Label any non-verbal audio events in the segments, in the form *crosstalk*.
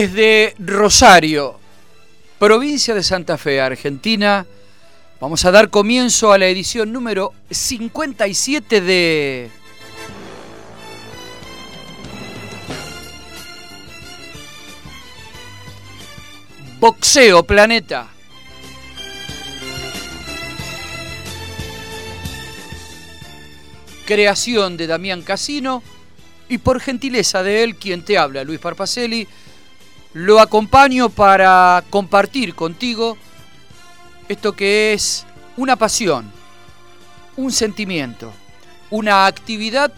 Desde Rosario, provincia de Santa Fe, Argentina, vamos a dar comienzo a la edición número 57 de... Boxeo Planeta. Creación de Damián Casino y por gentileza de él, quien te habla, Luis Parpacelli, lo acompaño para compartir contigo esto que es una pasión, un sentimiento, una actividad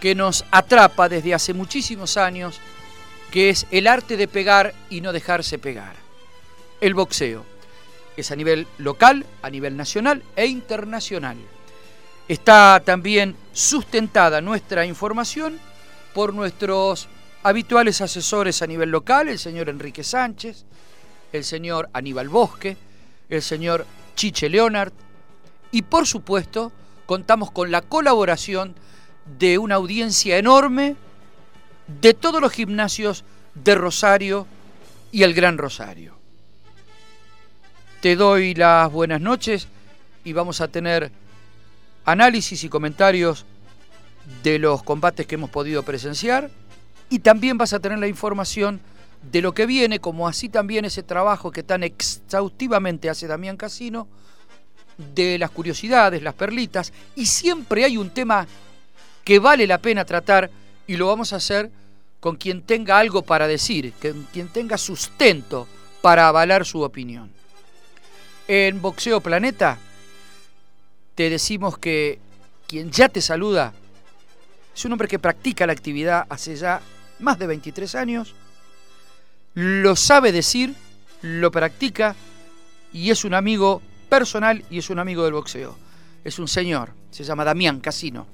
que nos atrapa desde hace muchísimos años, que es el arte de pegar y no dejarse pegar. El boxeo es a nivel local, a nivel nacional e internacional. Está también sustentada nuestra información por nuestros habituales asesores a nivel local, el señor Enrique Sánchez, el señor Aníbal Bosque, el señor Chiche Leonard y por supuesto contamos con la colaboración de una audiencia enorme de todos los gimnasios de Rosario y el Gran Rosario. Te doy las buenas noches y vamos a tener análisis y comentarios de los combates que hemos podido presenciar y también vas a tener la información de lo que viene, como así también ese trabajo que tan exhaustivamente hace Damián Casino, de las curiosidades, las perlitas, y siempre hay un tema que vale la pena tratar y lo vamos a hacer con quien tenga algo para decir, con quien tenga sustento para avalar su opinión. En Boxeo Planeta te decimos que quien ya te saluda es un hombre que practica la actividad hace ya más de 23 años, lo sabe decir, lo practica y es un amigo personal y es un amigo del boxeo. Es un señor, se llama Damián Casino.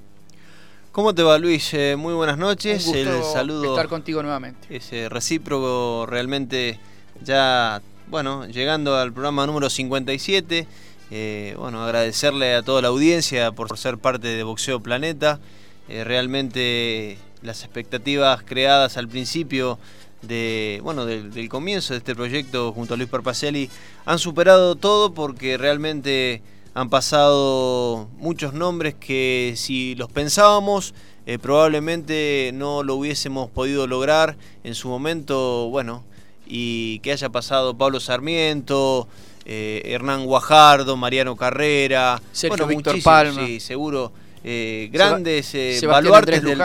¿Cómo te va Luis? Eh, muy buenas noches. Un gusto El saludo estar contigo nuevamente. Es recíproco realmente ya, bueno, llegando al programa número 57. Eh, bueno, agradecerle a toda la audiencia por ser parte de Boxeo Planeta. Eh, realmente las expectativas creadas al principio de, bueno, del, comienzo de este proyecto junto a Luis Parpacelli han superado todo porque realmente han pasado muchos nombres que si los pensábamos eh, probablemente no lo hubiésemos podido lograr en su momento, bueno, y que haya pasado Pablo Sarmiento, eh, Hernán Guajardo, Mariano Carrera, Sergio Víctor Palma. Sí, seguro, eh, grandes baluartes del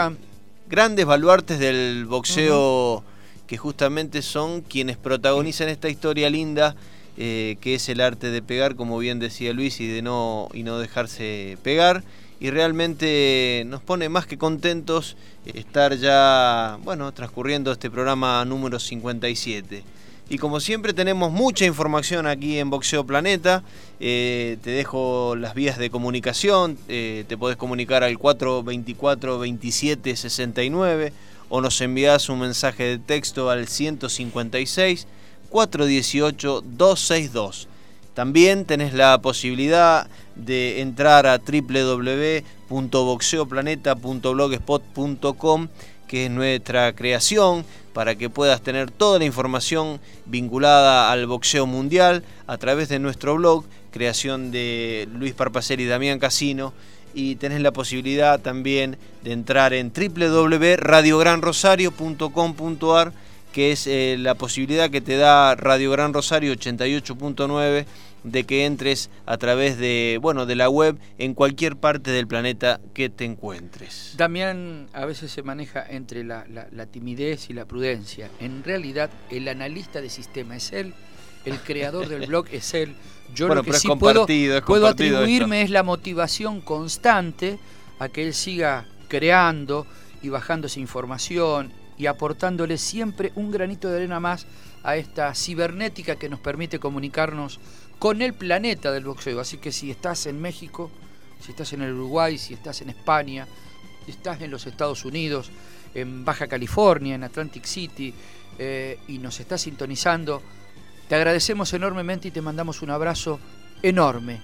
grandes baluartes del boxeo que justamente son quienes protagonizan esta historia linda eh, que es el arte de pegar, como bien decía Luis, y de no, y no dejarse pegar. Y realmente nos pone más que contentos estar ya, bueno, transcurriendo este programa número 57. Y como siempre tenemos mucha información aquí en Boxeo Planeta. Eh, te dejo las vías de comunicación. Eh, te podés comunicar al 424-2769 o nos envías un mensaje de texto al 156 418 262. También tenés la posibilidad de entrar a www.boxeoplaneta.blogspot.com que es nuestra creación, para que puedas tener toda la información vinculada al boxeo mundial a través de nuestro blog, creación de Luis Parpacer y Damián Casino. Y tenés la posibilidad también de entrar en www.radiogranrosario.com.ar que es eh, la posibilidad que te da Radio Gran Rosario 88.9 de que entres a través de, bueno, de la web en cualquier parte del planeta que te encuentres. Damián a veces se maneja entre la, timidez y la prudencia. En realidad, el analista de sistema es él, el creador del blog es él. Yo lo que sí puedo, puedo atribuirme es la motivación constante a que él siga creando y bajando esa información y aportándole siempre un granito de arena más a esta cibernética que nos permite comunicarnos con el planeta del boxeo. Así que si estás en México, si estás en el Uruguay, si estás en España, si estás en los Estados Unidos, en Baja California, en Atlantic City, eh, y nos estás sintonizando, te agradecemos enormemente y te mandamos un abrazo enorme,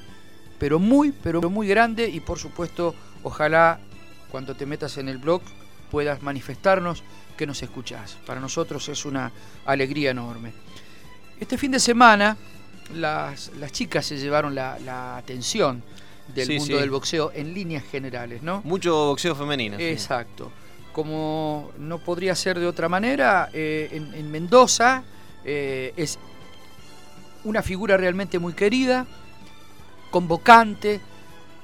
pero muy, pero muy grande y por supuesto, ojalá cuando te metas en el blog puedas manifestarnos que nos escuchás. Para nosotros es una alegría enorme. Este fin de semana las, chicas se llevaron la, atención del mundo del boxeo en líneas generales, ¿no? Mucho boxeo femenino. Exacto. Como no podría ser de otra manera, eh, en, Mendoza eh, es una figura realmente muy querida, convocante,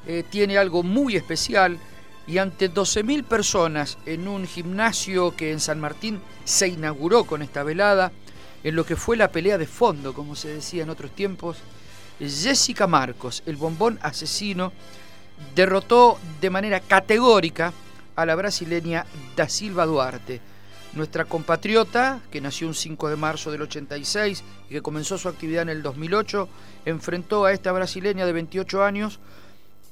eh, tiene algo muy especial y ante 12.000 personas en un gimnasio que en San Martín se inauguró con esta velada, en lo que fue la pelea de fondo, como se decía en otros tiempos, Jessica Marcos, el bombón asesino, derrotó de manera categórica a la brasileña Da Silva Duarte. Nuestra compatriota, que nació un 5 de marzo del 86 y que comenzó su actividad en el 2008, enfrentó a esta brasileña de 28 años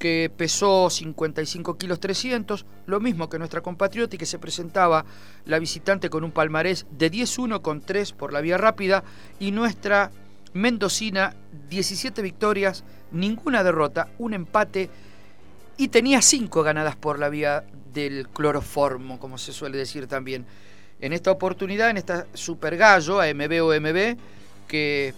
que pesó 55 kilos 300, lo mismo que nuestra compatriota y que se presentaba la visitante con un palmarés de 10-1 con 3 por la vía rápida y nuestra mendocina 17 victorias, ninguna derrota, un empate y tenía 5 ganadas por la vía del cloroformo, como se suele decir también. En esta oportunidad, en esta super gallo, AMB o MB, que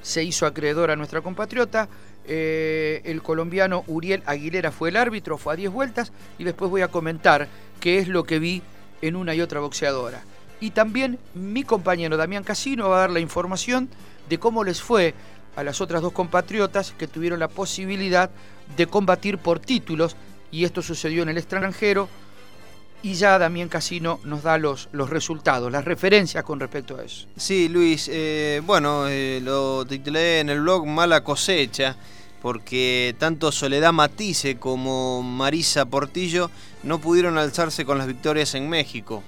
se hizo acreedor a nuestra compatriota, eh, el colombiano Uriel Aguilera fue el árbitro, fue a 10 vueltas y después voy a comentar qué es lo que vi en una y otra boxeadora. Y también mi compañero Damián Casino va a dar la información de cómo les fue a las otras dos compatriotas que tuvieron la posibilidad de combatir por títulos y esto sucedió en el extranjero y ya Damián Casino nos da los, los resultados, las referencias con respecto a eso. Sí, Luis, eh, bueno, eh, lo titulé en el blog Mala cosecha, porque tanto Soledad Matisse como Marisa Portillo no pudieron alzarse con las victorias en México.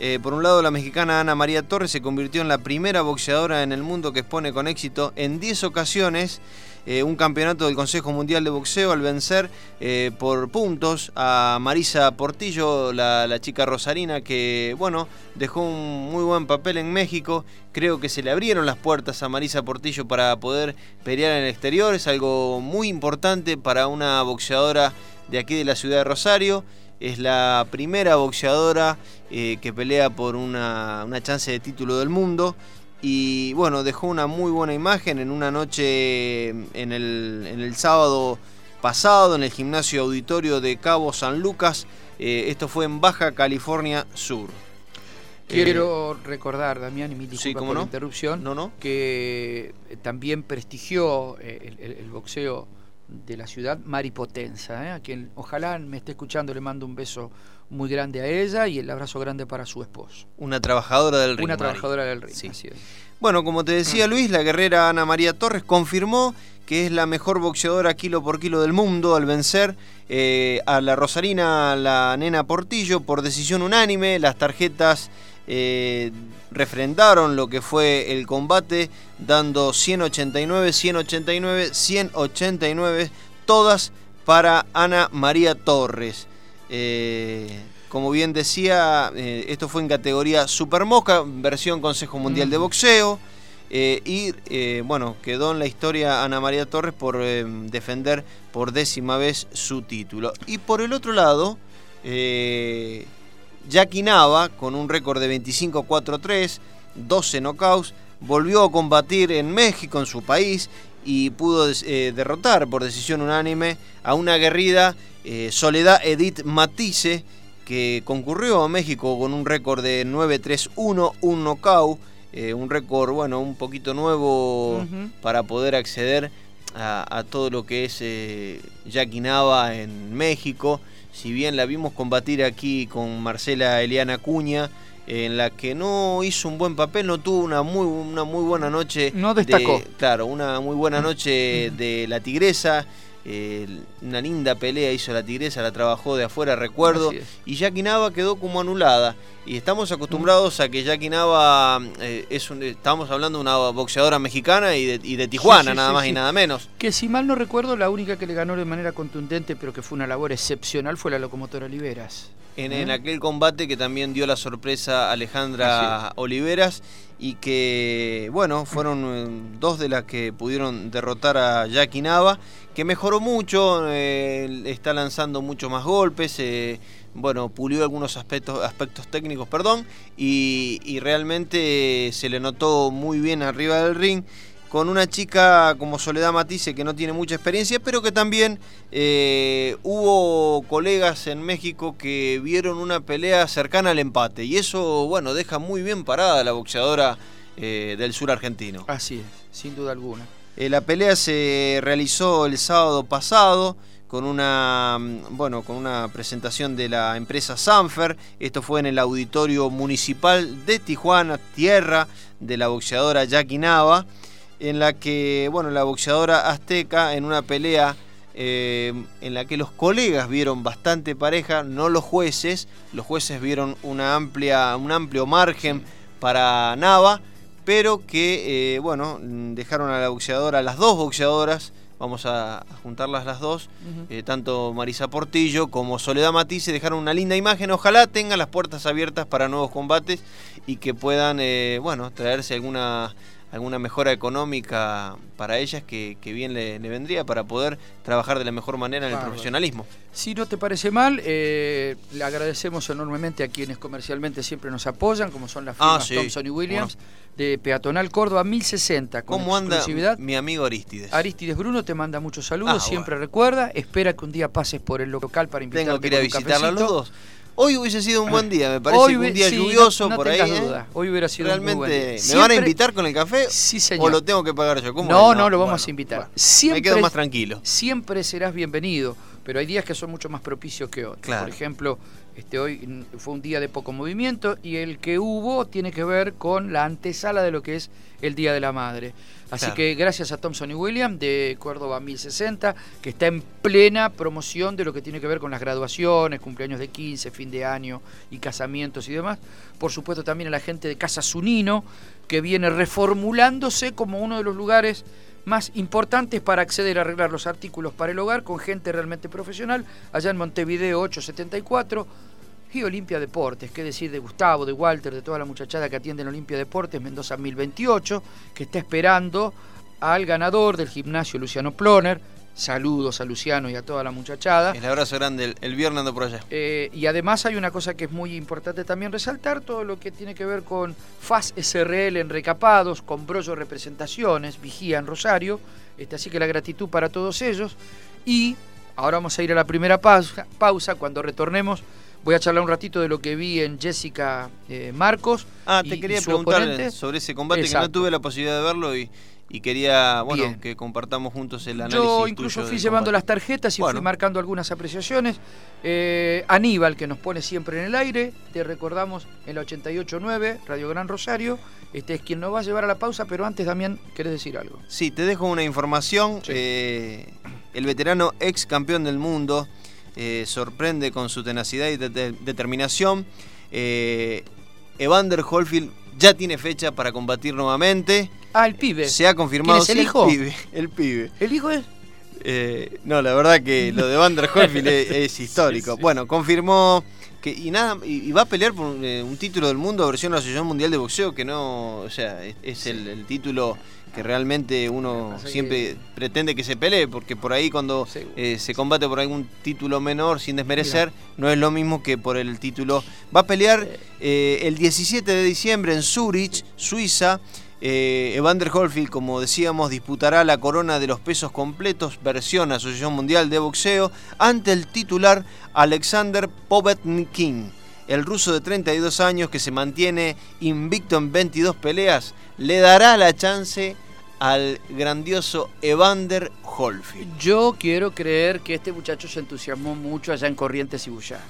Eh, por un lado, la mexicana Ana María Torres se convirtió en la primera boxeadora en el mundo que expone con éxito en 10 ocasiones eh, un campeonato del Consejo Mundial de Boxeo al vencer eh, por puntos a Marisa Portillo, la, chica rosarina que, bueno, dejó un muy buen papel en México. Creo que se le abrieron las puertas a Marisa Portillo para poder pelear en el exterior. Es algo muy importante para una boxeadora de aquí de la ciudad de Rosario. Es la primera boxeadora eh, que pelea por una, una chance de título del mundo y bueno, dejó una muy buena imagen en una noche en el, en el sábado pasado en el gimnasio auditorio de Cabo San Lucas. Eh, esto fue en Baja California Sur. Quiero eh, recordar, Damián, y mi disculpa por la interrupción, no, no. que también prestigió eh, el, boxeo de la ciudad Maripotensa, a quien ojalá me esté escuchando, le mando un beso muy grande a ella y el abrazo grande para su esposo. Una trabajadora del ring. Una trabajadora del ring, sí. Bueno, como te decía mm. Luis, la guerrera Ana María Torres confirmó que es la mejor boxeadora kilo por kilo del mundo al vencer eh, a la Rosarina, la nena Portillo, por decisión unánime. Las tarjetas eh, refrendaron lo que fue el combate, dando 189, 189, 189, todas para Ana María Torres. Eh, como bien decía, eh, esto fue en categoría Super Mosca, versión Consejo Mundial de Boxeo. Eh, y bueno, quedó en la historia Ana María Torres por defender por décima vez su título. Y por el otro lado, Jackie Nava, con un récord de 25-4-3, 12 knockouts, volvió a combatir en México, en su país, y pudo eh, derrotar por decisión unánime a una aguerrida Soledad Edith Matisse que concurrió a México con un récord de 9-3-1, un knockout, un récord bueno un poquito nuevo para poder acceder a, todo lo que es eh, Jackie Nava en México. Si bien la vimos combatir aquí con Marcela Eliana Cuña, en la que no hizo un buen papel, no tuvo una muy, una muy buena noche. No destacó. claro, una muy buena noche de la Tigresa. Eh, una linda pelea hizo la Tigresa, la trabajó de afuera, recuerdo. Y Jackie Nava quedó como anulada. Y estamos acostumbrados a que Jackie Nava eh, es un, estamos hablando de una boxeadora mexicana y de, Tijuana, nada más y nada menos. Que si mal no recuerdo, la única que le ganó de manera contundente, pero que fue una labor excepcional, fue la locomotora Oliveras. En, ¿Eh? aquel combate que también dio la sorpresa Alejandra Oliveras y que, bueno, fueron eh, dos de las que pudieron derrotar a Jackie Nava, que mejoró mucho, está lanzando mucho más golpes bueno, pulió algunos aspectos, aspectos técnicos, perdón, y, realmente se le notó muy bien arriba del ring con una chica como Soledad Matisse que no tiene mucha experiencia, pero que también eh, hubo colegas en México que vieron una pelea cercana al empate y eso, bueno, deja muy bien parada a la boxeadora eh, del sur argentino. Así es, sin duda alguna. Eh, la pelea se realizó el sábado pasado con una, mm, bueno, con una presentación de la empresa Sanfer. Esto fue en el auditorio municipal de Tijuana, tierra de la boxeadora Jackie Nava, en la que, bueno, la boxeadora azteca en una pelea eh, en la que los colegas vieron bastante pareja, no los jueces, los jueces vieron una amplia, un amplio margen para Nava, pero que, eh, bueno, dejaron a la boxeadora, a las dos boxeadoras, vamos a, juntarlas las dos, eh, tanto Marisa Portillo como Soledad Matisse dejaron una linda imagen, ojalá tengan las puertas abiertas para nuevos combates y que puedan, eh, bueno, traerse alguna alguna mejora económica para ellas que, bien le, vendría para poder trabajar de la mejor manera en el profesionalismo. Si no te parece mal, eh, le agradecemos enormemente a quienes comercialmente siempre nos apoyan, como son las ah, firmas Thompson y Williams, de Peatonal Córdoba 1060. Con ¿Cómo anda mi amigo Aristides? Aristides Bruno te manda muchos saludos, ah, siempre recuerda, espera que un día pases por el local para invitarte Tengo que ir a visitarla los dos. Hoy hubiese sido un buen día, me parece. un día lluvioso por ahí. ¿eh? Hoy hubiera sido Realmente, un buen día. ¿Me van a invitar con el café? Sí, señor. ¿O lo tengo que pagar yo? ¿Cómo no, no, lo vamos a invitar. siempre, me quedo más tranquilo. Siempre serás bienvenido, pero hay días que son mucho más propicios que otros. Por ejemplo, este hoy fue un día de poco movimiento y el que hubo tiene que ver con la antesala de lo que es el Día de la Madre. Así que gracias a Thompson y William de Córdoba 1060, que está en plena promoción de lo que tiene que ver con las graduaciones, cumpleaños de 15, fin de año y casamientos y demás. Por supuesto también a la gente de Casa Zunino, que viene reformulándose como uno de los lugares más importantes para acceder a arreglar los artículos para el hogar con gente realmente profesional, allá en Montevideo 874 y Olimpia Deportes, qué decir de Gustavo, de Walter, de toda la muchachada que atiende en Olimpia Deportes Mendoza 1028, que está esperando al ganador del gimnasio Luciano Ploner. Saludos a Luciano y a toda la muchachada. El abrazo grande, el, viernes ando por allá. Eh, y además hay una cosa que es muy importante también resaltar, todo lo que tiene que ver con FAS SRL en recapados, con Brollo Representaciones, Vigía en Rosario. Este, así que la gratitud para todos ellos. Y ahora vamos a ir a la primera pausa, pausa cuando retornemos Voy a charlar un ratito de lo que vi en Jessica eh, Marcos. Ah, te quería preguntar sobre ese combate que no tuve la posibilidad de verlo y, quería bueno que compartamos juntos el análisis. Yo incluso fui llevando las tarjetas y fui marcando algunas apreciaciones. Eh, Aníbal, que nos pone siempre en el aire, te recordamos en la 88.9, Radio Gran Rosario. Este es quien nos va a llevar a la pausa, pero antes, Damián, ¿querés decir algo? Sí, te dejo una información. Eh, el veterano ex campeón del mundo, eh, sorprende con su tenacidad y determinación. Eh, Evander Holyfield ya tiene fecha para combatir nuevamente. Ah, el pibe. Se ha confirmado. el hijo? El pibe. ¿El hijo es? Eh, no, la verdad que lo de Evander Holyfield *laughs* es, histórico. Bueno, confirmó que y nada y, va a pelear por un, título del mundo versión de la Asociación Mundial de Boxeo que no, o sea, es, el título que realmente uno siempre pretende que se pelee, porque por ahí cuando eh, se combate por algún título menor, sin desmerecer, no es lo mismo que por el título. Va a pelear eh, el 17 de diciembre en Zurich, Suiza. Eh, Evander Holyfield, como decíamos, disputará la corona de los pesos completos, versión Asociación Mundial de Boxeo, ante el titular Alexander Povetkin. El ruso de 32 años que se mantiene invicto en 22 peleas, le dará la chance al grandioso Evander Holyfield. Yo quiero creer que este muchacho se entusiasmó mucho allá en Corrientes y Bullá.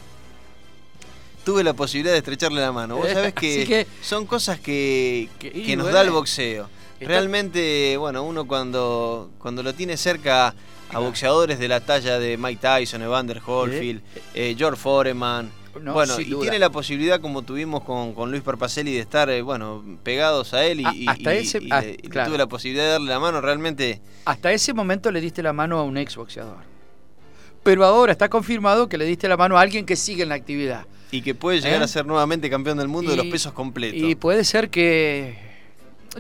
Tuve la posibilidad de estrecharle la mano. Vos Eh, sabés que, son cosas que, Que- que y nos bueno, da el boxeo. Realmente, bueno, uno cuando, cuando lo tiene cerca a boxeadores de la talla de Mike Tyson, Evander Holyfield, eh, George Foreman, No, bueno, y duda. tiene la posibilidad, como tuvimos con, con Luis Parpacelli, de estar, eh, bueno, pegados a él y, A- y- hasta y- ese- y ah, y claro. tuve la posibilidad de darle la mano, realmente Hasta ese momento le diste la mano a un ex boxeador. Pero ahora está confirmado que le diste la mano a alguien que sigue en la actividad. Y que puede llegar ¿Eh? a ser nuevamente campeón del mundo de los pesos completos. Y puede ser que.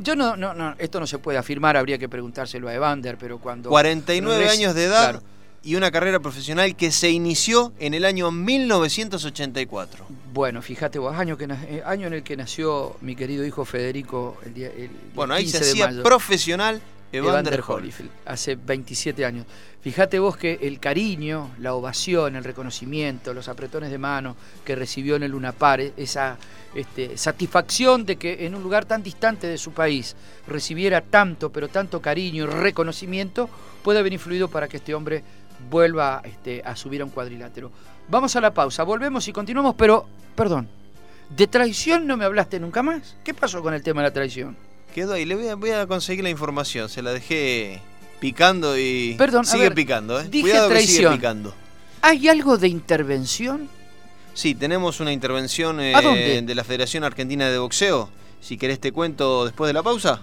Yo no, no, no, esto no se puede afirmar, habría que preguntárselo a Evander, pero cuando. 49 Res- años de edad Claro. y una carrera profesional que se inició en el año 1984. Bueno, fíjate vos, año, que, eh, año en el que nació mi querido hijo Federico el día, el Bueno, ahí se 15 de hacía mayo. profesional Evander, Evander Holyfield. Hace 27 años. Fíjate vos que el cariño, la ovación, el reconocimiento, los apretones de mano que recibió en el Lunapar, esa este, satisfacción de que en un lugar tan distante de su país recibiera tanto, pero tanto cariño y reconocimiento, puede haber influido para que este hombre vuelva este, a subir a un cuadrilátero. Vamos a la pausa, volvemos y continuamos, pero, perdón, ¿de traición no me hablaste nunca más? ¿Qué pasó con el tema de la traición? Quedó ahí, le voy a, voy a conseguir la información, se la dejé picando y Perdón, a sigue ver, picando, ¿eh? dije Cuidado que sigue traición. picando. ¿Hay algo de intervención? Sí, tenemos una intervención eh, ¿A dónde? de la Federación Argentina de Boxeo. Si querés te cuento después de la pausa.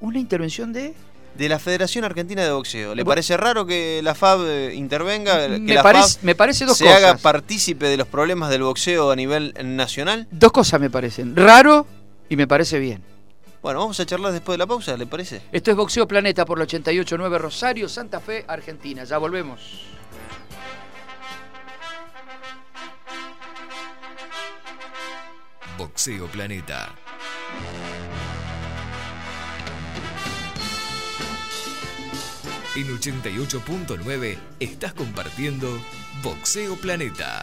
¿Una intervención de...? De la Federación Argentina de Boxeo. ¿Le parece raro que la FAB eh, intervenga? Que me, la parece, FAB me parece dos se cosas. haga partícipe de los problemas del boxeo a nivel nacional? Dos cosas me parecen. Raro y me parece bien. Bueno, vamos a charlar después de la pausa, ¿le parece? Esto es Boxeo Planeta por la 88.9 Rosario, Santa Fe, Argentina. Ya volvemos. Boxeo Planeta. En 88.9 estás compartiendo Boxeo Planeta.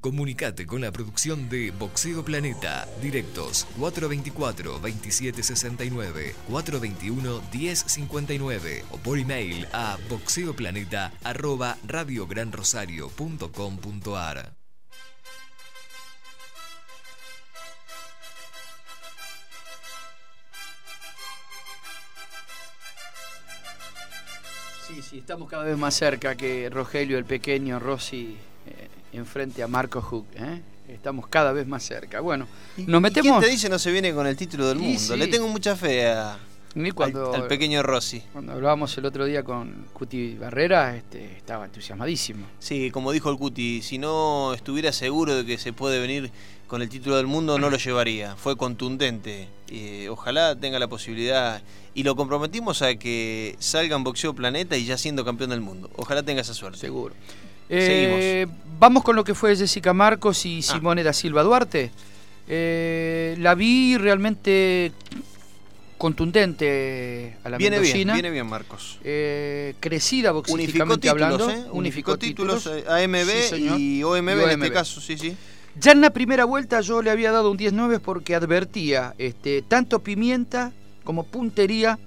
Comunicate con la producción de Boxeo Planeta. Directos 424-2769, 421-1059 o por email a boxeoplaneta arroba radiogranrosario.com.ar. Sí, sí, estamos cada vez más cerca que Rogelio, el pequeño, Rossi, eh, enfrente a Marco Hook. ¿eh? Estamos cada vez más cerca. Bueno, ¿Y- nos metemos... ¿Quién te dice no se viene con el título del mundo? sí. Le tengo mucha fe a, cuando, al, al pequeño Rossi. Cuando hablábamos el otro día con Cuti Barrera, este, estaba entusiasmadísimo. Sí, como dijo el Cuti, si no estuviera seguro de que se puede venir con el título del mundo, no lo llevaría. Fue contundente. Eh, ojalá tenga la posibilidad. Y lo comprometimos a que salga en Boxeo Planeta y ya siendo campeón del mundo. Ojalá tenga esa suerte. Seguro. Eh, vamos con lo que fue Jessica Marcos y Ah. Simone da Silva Duarte. Eh, la vi realmente contundente a la Viene bien, mendocina. viene bien Marcos. Eh, crecida Unificó boxísticamente títulos, hablando. ¿eh? Unificó títulos, eh, Sí, AMB y OMB, Y en este caso, sí, sí. Ya en la primera vuelta yo le había dado un 10-9 porque advertía este, tanto pimienta como puntería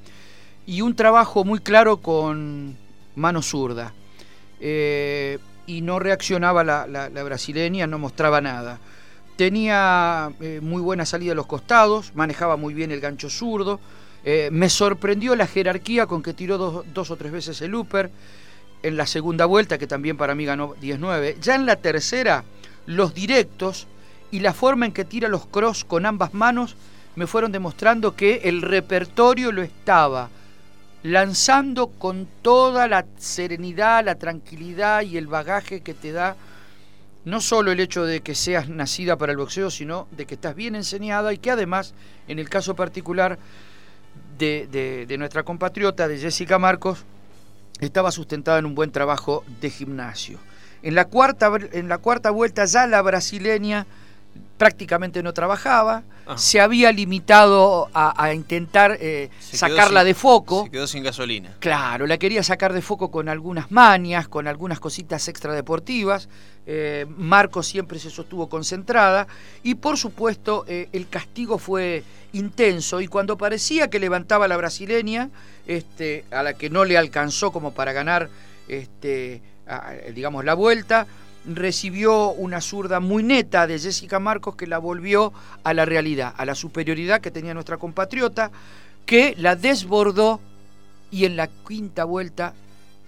y un trabajo muy claro con mano zurda. Eh, y no reaccionaba la, brasileña, no mostraba nada. Tenía eh, muy buena salida a los costados, manejaba muy bien el gancho zurdo. Eh, me sorprendió la jerarquía con que tiró dos, dos o tres veces el upper. En la segunda vuelta, que también para mí ganó 10-9. Ya en la tercera, los directos y la forma en que tira los cross con ambas manos me fueron demostrando que el repertorio lo estaba lanzando con toda la serenidad, la tranquilidad y el bagaje que te da no solo el hecho de que seas nacida para el boxeo, sino de que estás bien enseñada y que además, en el caso particular de, de- de nuestra compatriota, de Jessica Marcos, estaba sustentada en un buen trabajo de gimnasio. En la cuarta, en la cuarta vuelta ya la brasileña prácticamente no trabajaba, Ah. se había limitado a, a intentar eh, sacarla sin- de foco. Se quedó sin gasolina. Claro, la quería sacar de foco con algunas manias, con algunas cositas extradeportivas. Eh, Marco siempre se sostuvo concentrada y por supuesto eh, el castigo fue intenso y cuando parecía que levantaba la brasileña, este, a la que no le alcanzó como para ganar este, a- digamos la vuelta, recibió una zurda muy neta de Jessica Marcos que la volvió a la realidad, a la superioridad que tenía nuestra compatriota, que la desbordó y en la quinta vuelta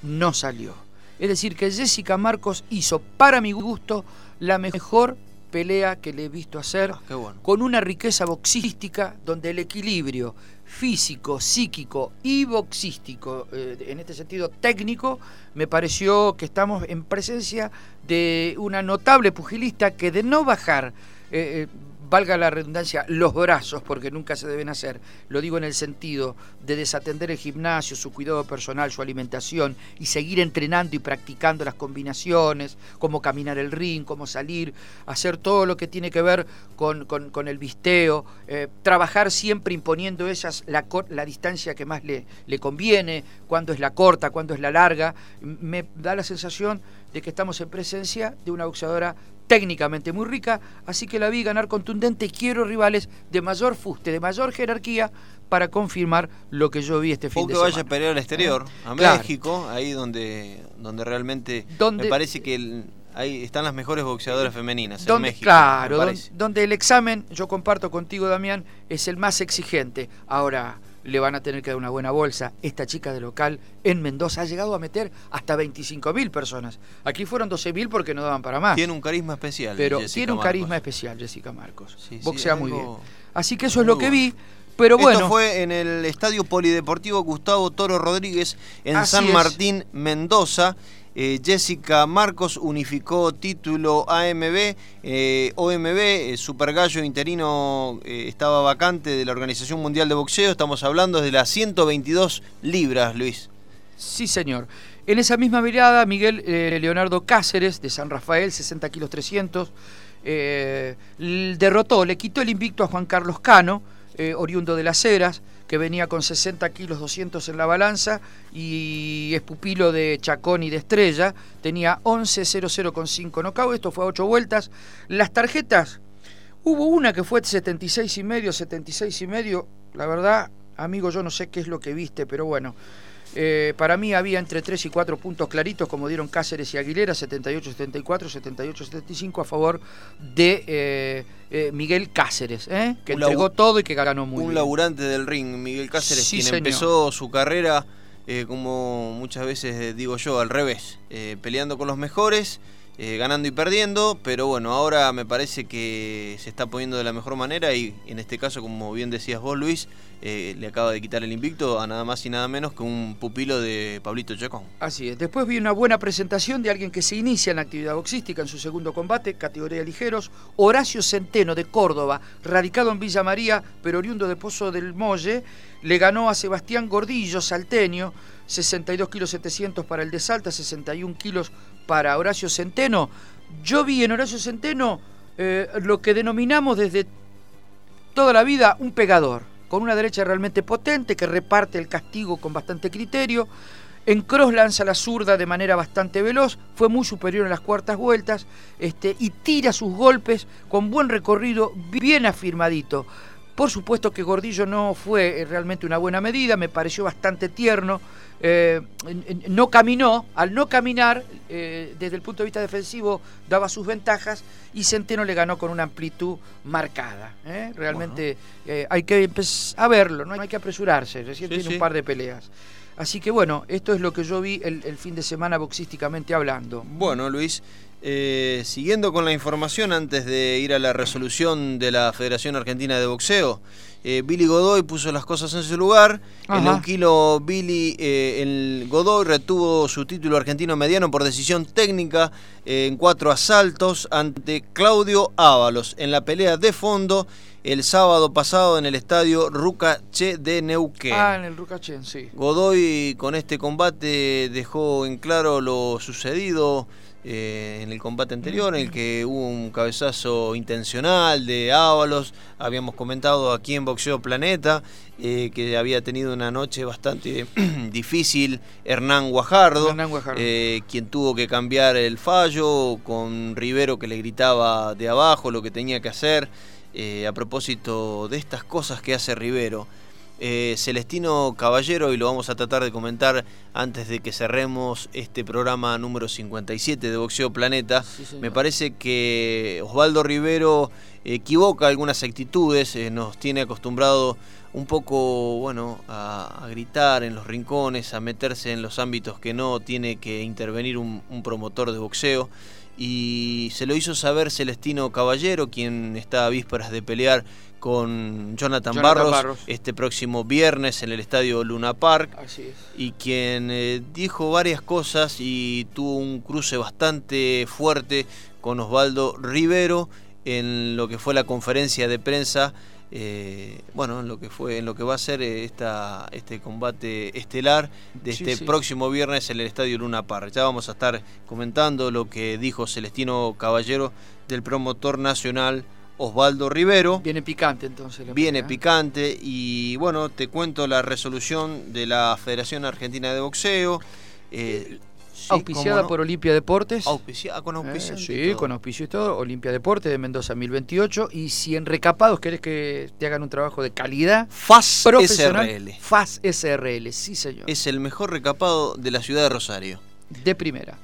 no salió. Es decir, que Jessica Marcos hizo, para mi gusto, la mejor pelea que le he visto hacer, Ah, bueno. con una riqueza boxística donde el equilibrio físico, psíquico y boxístico, eh, en este sentido técnico, me pareció que estamos en presencia de una notable pugilista que de no bajar, eh, eh, valga la redundancia, los brazos, porque nunca se deben hacer, lo digo en el sentido de desatender el gimnasio, su cuidado personal, su alimentación y seguir entrenando y practicando las combinaciones, cómo caminar el ring, cómo salir, hacer todo lo que tiene que ver con, con- el visteo, eh, trabajar siempre imponiendo ellas la, la distancia que más le, le conviene, cuándo es la corta, cuándo es la larga, me da la sensación de que estamos en presencia de una boxeadora técnicamente muy rica, así que la vi ganar contundente y quiero rivales de mayor fuste, de mayor jerarquía para confirmar lo que yo vi este fin O de que vaya a semana. pelear al exterior, a Claro. México, ahí donde, donde realmente Donde- me parece que el- ahí están las mejores boxeadoras femeninas en Donde, México. claro, me don- parece. donde el examen, yo comparto contigo, Damián, es el más exigente. Ahora le van a tener que dar una buena bolsa. Esta chica de local en Mendoza ha llegado a meter hasta 25.000 personas. Aquí fueron 12.000 porque no daban para más. Tiene un carisma especial. pero Jessica tiene un Marcos. carisma especial, Jessica Marcos. Sí, sí, Boxea muy bien. Así que eso es lo que vi. Pero bueno, Esto fue en el Estadio Polideportivo Gustavo Toro Rodríguez en San es. Martín, Mendoza. Eh, Jessica Marcos unificó título AMB, eh, OMB, eh, Super Gallo interino eh, estaba vacante de la Organización Mundial de Boxeo. Estamos hablando de las 122 libras, Luis. Sí, señor. En esa misma mirada, Miguel eh, Leonardo Cáceres, de San Rafael, 60 kilos 300, eh, l- derrotó, le quitó el invicto a Juan Carlos Cano, eh, oriundo de Las Heras, que venía con 60 kilos 200 en la balanza y es pupilo de Chacón y de Estrella. Tenía 11-0-0 con 5 knockouts. Esto fue a 8 vueltas. Las tarjetas, hubo una que fue 76 y medio, 76 y medio. La verdad, amigo, yo no sé qué es lo que viste, pero bueno. Eh, para mí había entre 3 y 4 puntos claritos, como dieron Cáceres y Aguilera, 78-74, 78-75 a favor de eh, eh, Miguel Cáceres, ¿eh? que Un entregó todo y que ganó muy un bien. laburante del ring, Miguel Cáceres, Sí, quien señor. empezó su carrera, eh, como muchas veces eh, digo yo, al revés, peleando con los mejores eh, ganando y perdiendo, pero bueno, ahora me parece que se está poniendo de la mejor manera y en este caso, como bien decías vos, Luis, eh, le acaba de quitar el invicto a nada más y nada menos que un pupilo de Pablito Chacón. Así es. Después vi una buena presentación de alguien que se inicia en la actividad boxística en su segundo combate, categoría ligeros, Horacio Centeno de Córdoba, radicado en Villa María, pero oriundo de Pozo del Molle, le ganó a Sebastián Gordillo, salteño, 62 kilos 700 para el de Salta, 61 kilos para Horacio Centeno. Yo vi en Horacio Centeno eh, lo que denominamos desde toda la vida un pegador, con una derecha realmente potente que reparte el castigo con bastante criterio. En cross lanza la zurda de manera bastante veloz, fue muy superior en las cuartas vueltas este, y tira sus golpes con buen recorrido, bien afirmadito. Por supuesto que Gordillo no fue eh, realmente una buena medida, me pareció bastante tierno. Eh, no caminó, al no caminar, eh, desde el punto de vista defensivo, daba sus ventajas y Centeno le ganó con una amplitud marcada. Realmente hay que empezar a verlo, no hay que apresurarse, recién tiene un par de peleas. Así que bueno, esto es lo que yo vi el, el fin de semana boxísticamente hablando. Bueno, Luis, eh, siguiendo con la información, antes de ir a la resolución de la Federación Argentina de Boxeo, eh, Billy Godoy puso las cosas en su lugar. Billy eh, el Godoy retuvo su título argentino mediano por decisión técnica en cuatro asaltos ante Claudio Ábalos en la pelea de fondo el sábado pasado en el estadio Rucache de Neuquén. Ah, en el Rucache, sí. Godoy con este combate dejó en claro lo sucedido eh, en el combate anterior, en el que hubo un cabezazo intencional de Ábalos. Habíamos comentado aquí en Boxeo Planeta eh, que había tenido una noche bastante *clears throat* difícil Hernán Guajardo, eh, quien tuvo que cambiar el fallo con Rivero que le gritaba de abajo lo que tenía que hacer. a propósito de estas cosas que hace Rivero. Eh, Celestino Caballero y lo vamos a tratar de comentar antes de que cerremos este programa número 57 de Boxeo Planeta. Me parece que Osvaldo Rivero equivoca algunas actitudes, eh, nos tiene acostumbrado un poco, bueno, a, gritar en los rincones, a meterse en los ámbitos que no tiene que intervenir un promotor de boxeo y se lo hizo saber Celestino Caballero, quien está a vísperas de pelear con Jonathan, Barros, este próximo viernes en el estadio Luna Park. Y quien eh, dijo varias cosas y tuvo un cruce bastante fuerte con Osvaldo Rivero en lo que fue la conferencia de prensa eh, bueno, en lo que fue, en lo que va a ser eh, esta, este combate estelar de este próximo viernes en el Estadio Luna Park. Ya vamos a estar comentando lo que dijo Celestino Caballero del promotor nacional Osvaldo Rivero. Viene picante entonces. Viene ¿eh? picante y bueno, te cuento la resolución de la Federación Argentina de Boxeo. auspiciada por Olimpia Deportes. Auspiciada con auspicio. sí, con auspicio y todo. Olimpia Deportes de Mendoza 1028. Y si en recapados querés que te hagan un trabajo de calidad. FAS SRL. FAS SRL, sí señor. Es el mejor recapado de la ciudad de Rosario. De primera.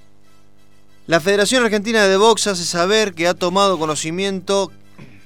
La Federación Argentina de Box hace saber que ha tomado conocimiento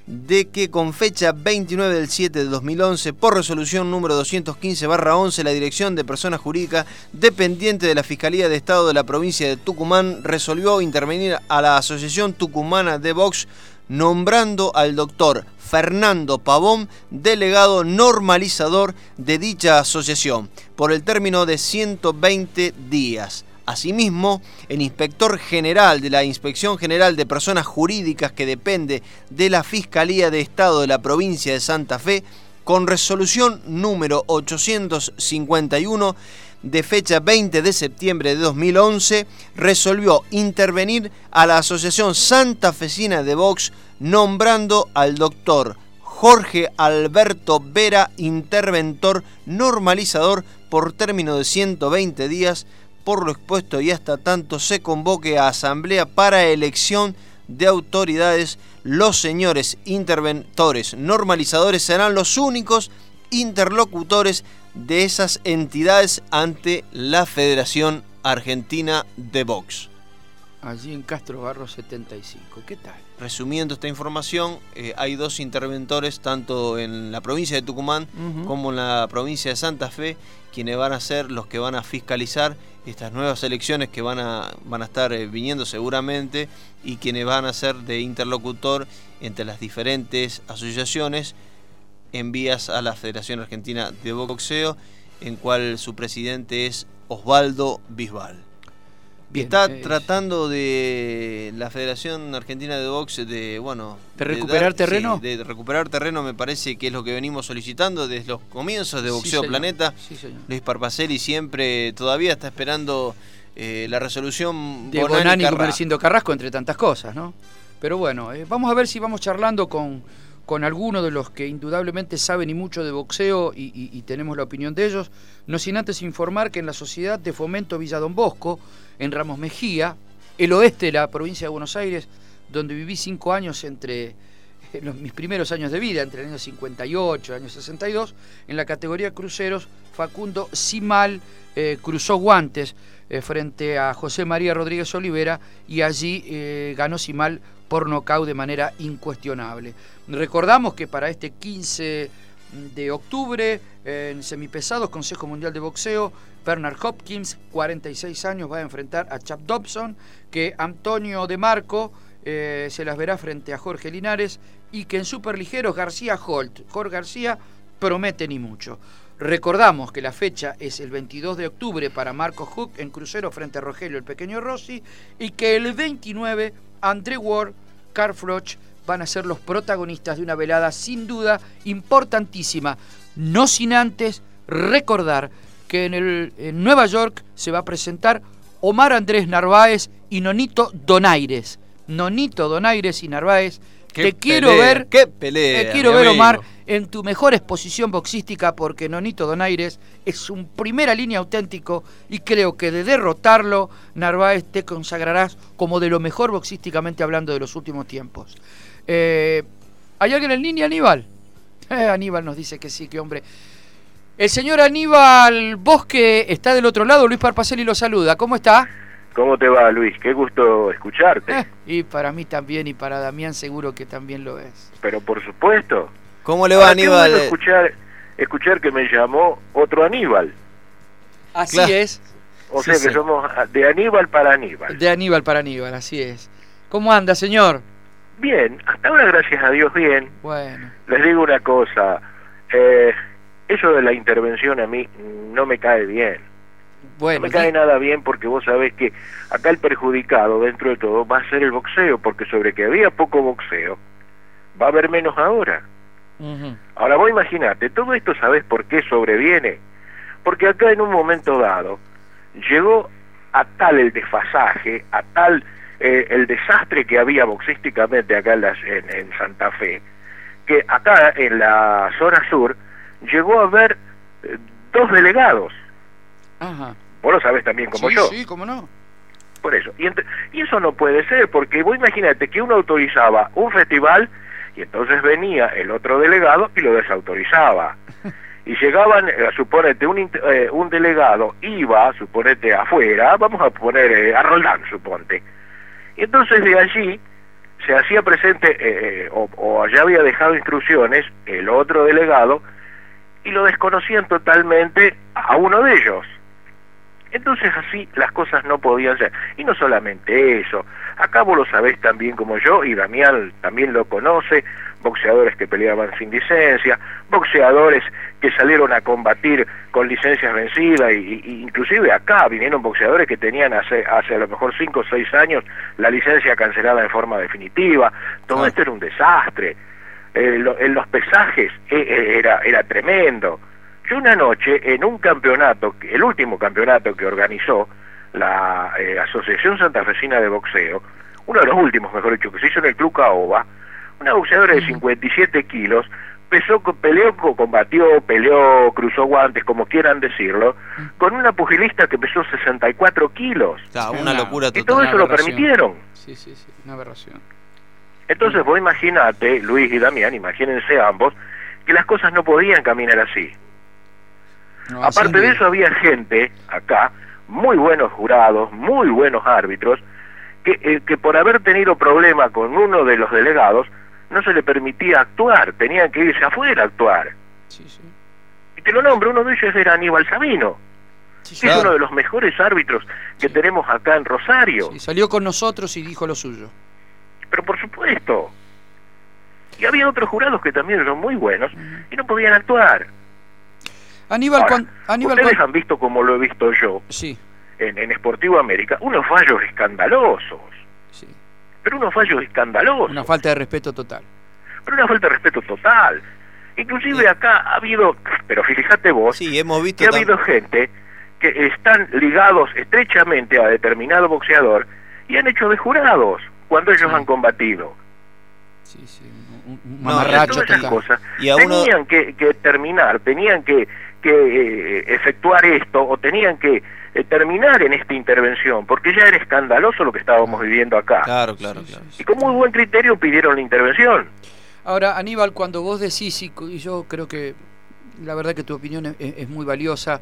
de que con fecha 29 del 7 de 2011, por resolución número 215-11, la Dirección de Personas Jurídicas dependiente de la Fiscalía de Estado de la provincia de Tucumán resolvió intervenir a la Asociación Tucumana de Vox nombrando al doctor Fernando Pavón delegado normalizador de dicha asociación por el término de 120 días. Asimismo, el inspector general de la Inspección General de Personas Jurídicas que depende de la Fiscalía de Estado de la provincia de Santa Fe, con resolución número 851 de fecha 20 de septiembre de 2011, resolvió intervenir a la Asociación Santa Fecina de Vox nombrando al doctor Jorge Alberto Vera interventor normalizador por término de 120 días por lo expuesto y hasta tanto se convoque a asamblea para elección de autoridades, los señores interventores normalizadores serán los únicos interlocutores de esas entidades ante la Federación Argentina de Box. Allí en Castro Barro 75. ¿Qué tal? Resumiendo esta información, eh, hay dos interventores, tanto en la provincia de Tucumán como en la provincia de Santa Fe, quienes van a ser los que van a fiscalizar estas nuevas elecciones que van a, van a estar eh, viniendo seguramente y quienes van a ser de interlocutor entre las diferentes asociaciones en vías a la Federación Argentina de Boxeo, en cual su presidente es Osvaldo Bisbal. Bien, Está eh, tratando de la Federación Argentina de Box de, bueno... ¿De recuperar terreno? sí, de recuperar terreno me parece que es lo que venimos solicitando desde los comienzos de Boxeo. Planeta. Sí, señor. Luis Parpacelli siempre todavía está esperando eh, la resolución de Bonani Bonani. Comercindo Carrasco, entre tantas cosas, ¿no? Pero bueno, eh, vamos a ver si vamos charlando con, con alguno de los que indudablemente saben y mucho de boxeo y, tenemos la opinión de ellos. No sin antes informar que en la Sociedad de Fomento Villa Don Bosco, en Ramos Mejía, el oeste de la provincia de Buenos Aires, donde viví cinco años entre eh, los- mis primeros años de vida, entre el año 58 y el año 62, en la categoría cruceros, Facundo Simal eh, cruzó guantes eh, frente a José María Rodríguez Olivera y allí ganó Simal por nocaut de manera incuestionable. Recordamos que para este 15 de octubre, en semipesados, Consejo Mundial de Boxeo, Bernard Hopkins, 46 años, va a enfrentar a Chap Dobson, que Antonio De Marco eh, se las verá frente a Jorge Linares y que en superligeros García Holt, Jorge García, promete ni mucho. Recordamos que la fecha es el 22 de octubre para Marco Hook en crucero frente a Rogelio el Pequeño Rossi y que el 29 André Ward, Carl Froch van a ser los protagonistas de una velada sin duda importantísima. No sin antes recordar que en, el, en Nueva York se va a presentar Omar Andrés Narváez y Nonito Donaires. Nonito Donaires y Narváez. Qué Te quiero pelea, ver qué pelea, te quiero ver. Omar, en tu mejor exposición boxística porque Nonito Donaires es un primera línea auténtico y creo que de derrotarlo, Narváez te consagrarás como de lo mejor boxísticamente hablando de los últimos tiempos. Eh, ¿Hay alguien en línea, Aníbal? *laughs* Eh, Aníbal nos dice que sí, que hombre. El señor Aníbal Bosque está del otro lado, Luis Parpacelli lo saluda. ¿Cómo está? ¿Cómo te va, Luis? Qué gusto escucharte. Eh, y para mí también y para Damián seguro que también lo es. Pero por supuesto. ¿Cómo le va, Ahora, qué Aníbal? bueno escuchar, escuchar que me llamó otro Aníbal. Así Claro. es. O Sí, sea que sí. somos de Aníbal para Aníbal. De Aníbal para Aníbal, así es. ¿Cómo anda, señor? Bien, hasta ahora gracias a Dios bien. Bueno, Les digo una cosa. eh, eso de la intervención a mí no me cae bien. Bueno. no me cae nada bien porque vos sabés que acá el perjudicado dentro de todo va a ser el boxeo, porque sobre que había poco boxeo, va a haber menos ahora. Ahora vos imaginate, todo esto sabés por qué sobreviene. Porque acá en un momento dado llegó a tal el desfasaje, a tal eh, el desastre que había boxísticamente acá en- en Santa Fe, que acá en la zona sur llegó a haber eh, dos delegados. Ajá. Vos lo sabés también como sí, yo. Sí, cómo no. Por eso. Y, y eso no puede ser, porque vos imagínate que uno autorizaba un festival y entonces venía el otro delegado y lo desautorizaba. *laughs* Y llegaban, eh, suponete, un, eh, un delegado iba, suponete, afuera, vamos a poner eh, a Roldán, suponte. Y entonces de allí se hacía presente, eh, eh, o, o ya había dejado instrucciones, el otro delegado, y lo desconocían totalmente a uno de ellos. Entonces así las cosas no podían ser. Y no solamente eso, acá vos lo sabés también como yo, y Damián también lo conoce, boxeadores que peleaban sin licencia, boxeadores que salieron a combatir con licencias vencidas, y, y- inclusive acá vinieron boxeadores que tenían hace, hace a lo mejor 5 o 6 años la licencia cancelada en forma definitiva. Todo Claro. esto era un desastre. Eh, lo- en los pesajes eh, eh, era, era tremendo. Yo una noche en un campeonato, que- el último campeonato que organizó la eh, Asociación Santafesina de Boxeo, uno de los últimos, mejor dicho, que se hizo en el Club Caoba, una boxeadora de 57 kilos, pesó, peleó, co- combatió, peleó, cruzó guantes, como quieran decirlo, con una pugilista que pesó 64 kilos. Sí, una locura Y total. todo una eso lo permitieron. Sí, sí, sí. Una aberración. Entonces vos imaginate, Luis y Damián, imagínense ambos, que las cosas no podían caminar así. No, Aparte de eso había gente acá, muy buenos jurados, muy buenos árbitros, que, eh, que por haber tenido problema con uno de los delegados, no se le permitía actuar, tenían que irse afuera a actuar. Sí, sí. Y te lo nombro, uno de ellos era Aníbal Sabino, Sí, es uno de los mejores árbitros que tenemos acá en Rosario. sí, salió con nosotros y dijo lo suyo. Pero por supuesto. Y había otros jurados que también son muy buenos y no podían actuar. Aníbal, Ahora, cuan- Aníbal ustedes cuan- han visto como lo he visto yo Sí, en, en Sportivo América, unos fallos escandalosos, sí. pero unos fallos escandalosos, Una falta de respeto total. pero una falta de respeto total. Inclusive Sí. acá ha habido, pero fíjate vos, Sí, hemos visto que ha tam- habido gente que están ligados estrechamente a determinado boxeador y han hecho de jurados cuando ellos Sí. han combatido. Sí, sí. Un, un No, mamarracho Todas esas total. cosas Y a uno- tenían que, que terminar, tenían que, que eh, efectuar esto o tenían que eh, terminar en esta intervención, porque ya era escandaloso lo que estábamos viviendo acá. Claro, claro, claro. Y con muy buen criterio pidieron la intervención. Ahora, Aníbal, cuando vos decís, y, y yo creo que la verdad que tu opinión es, es muy valiosa,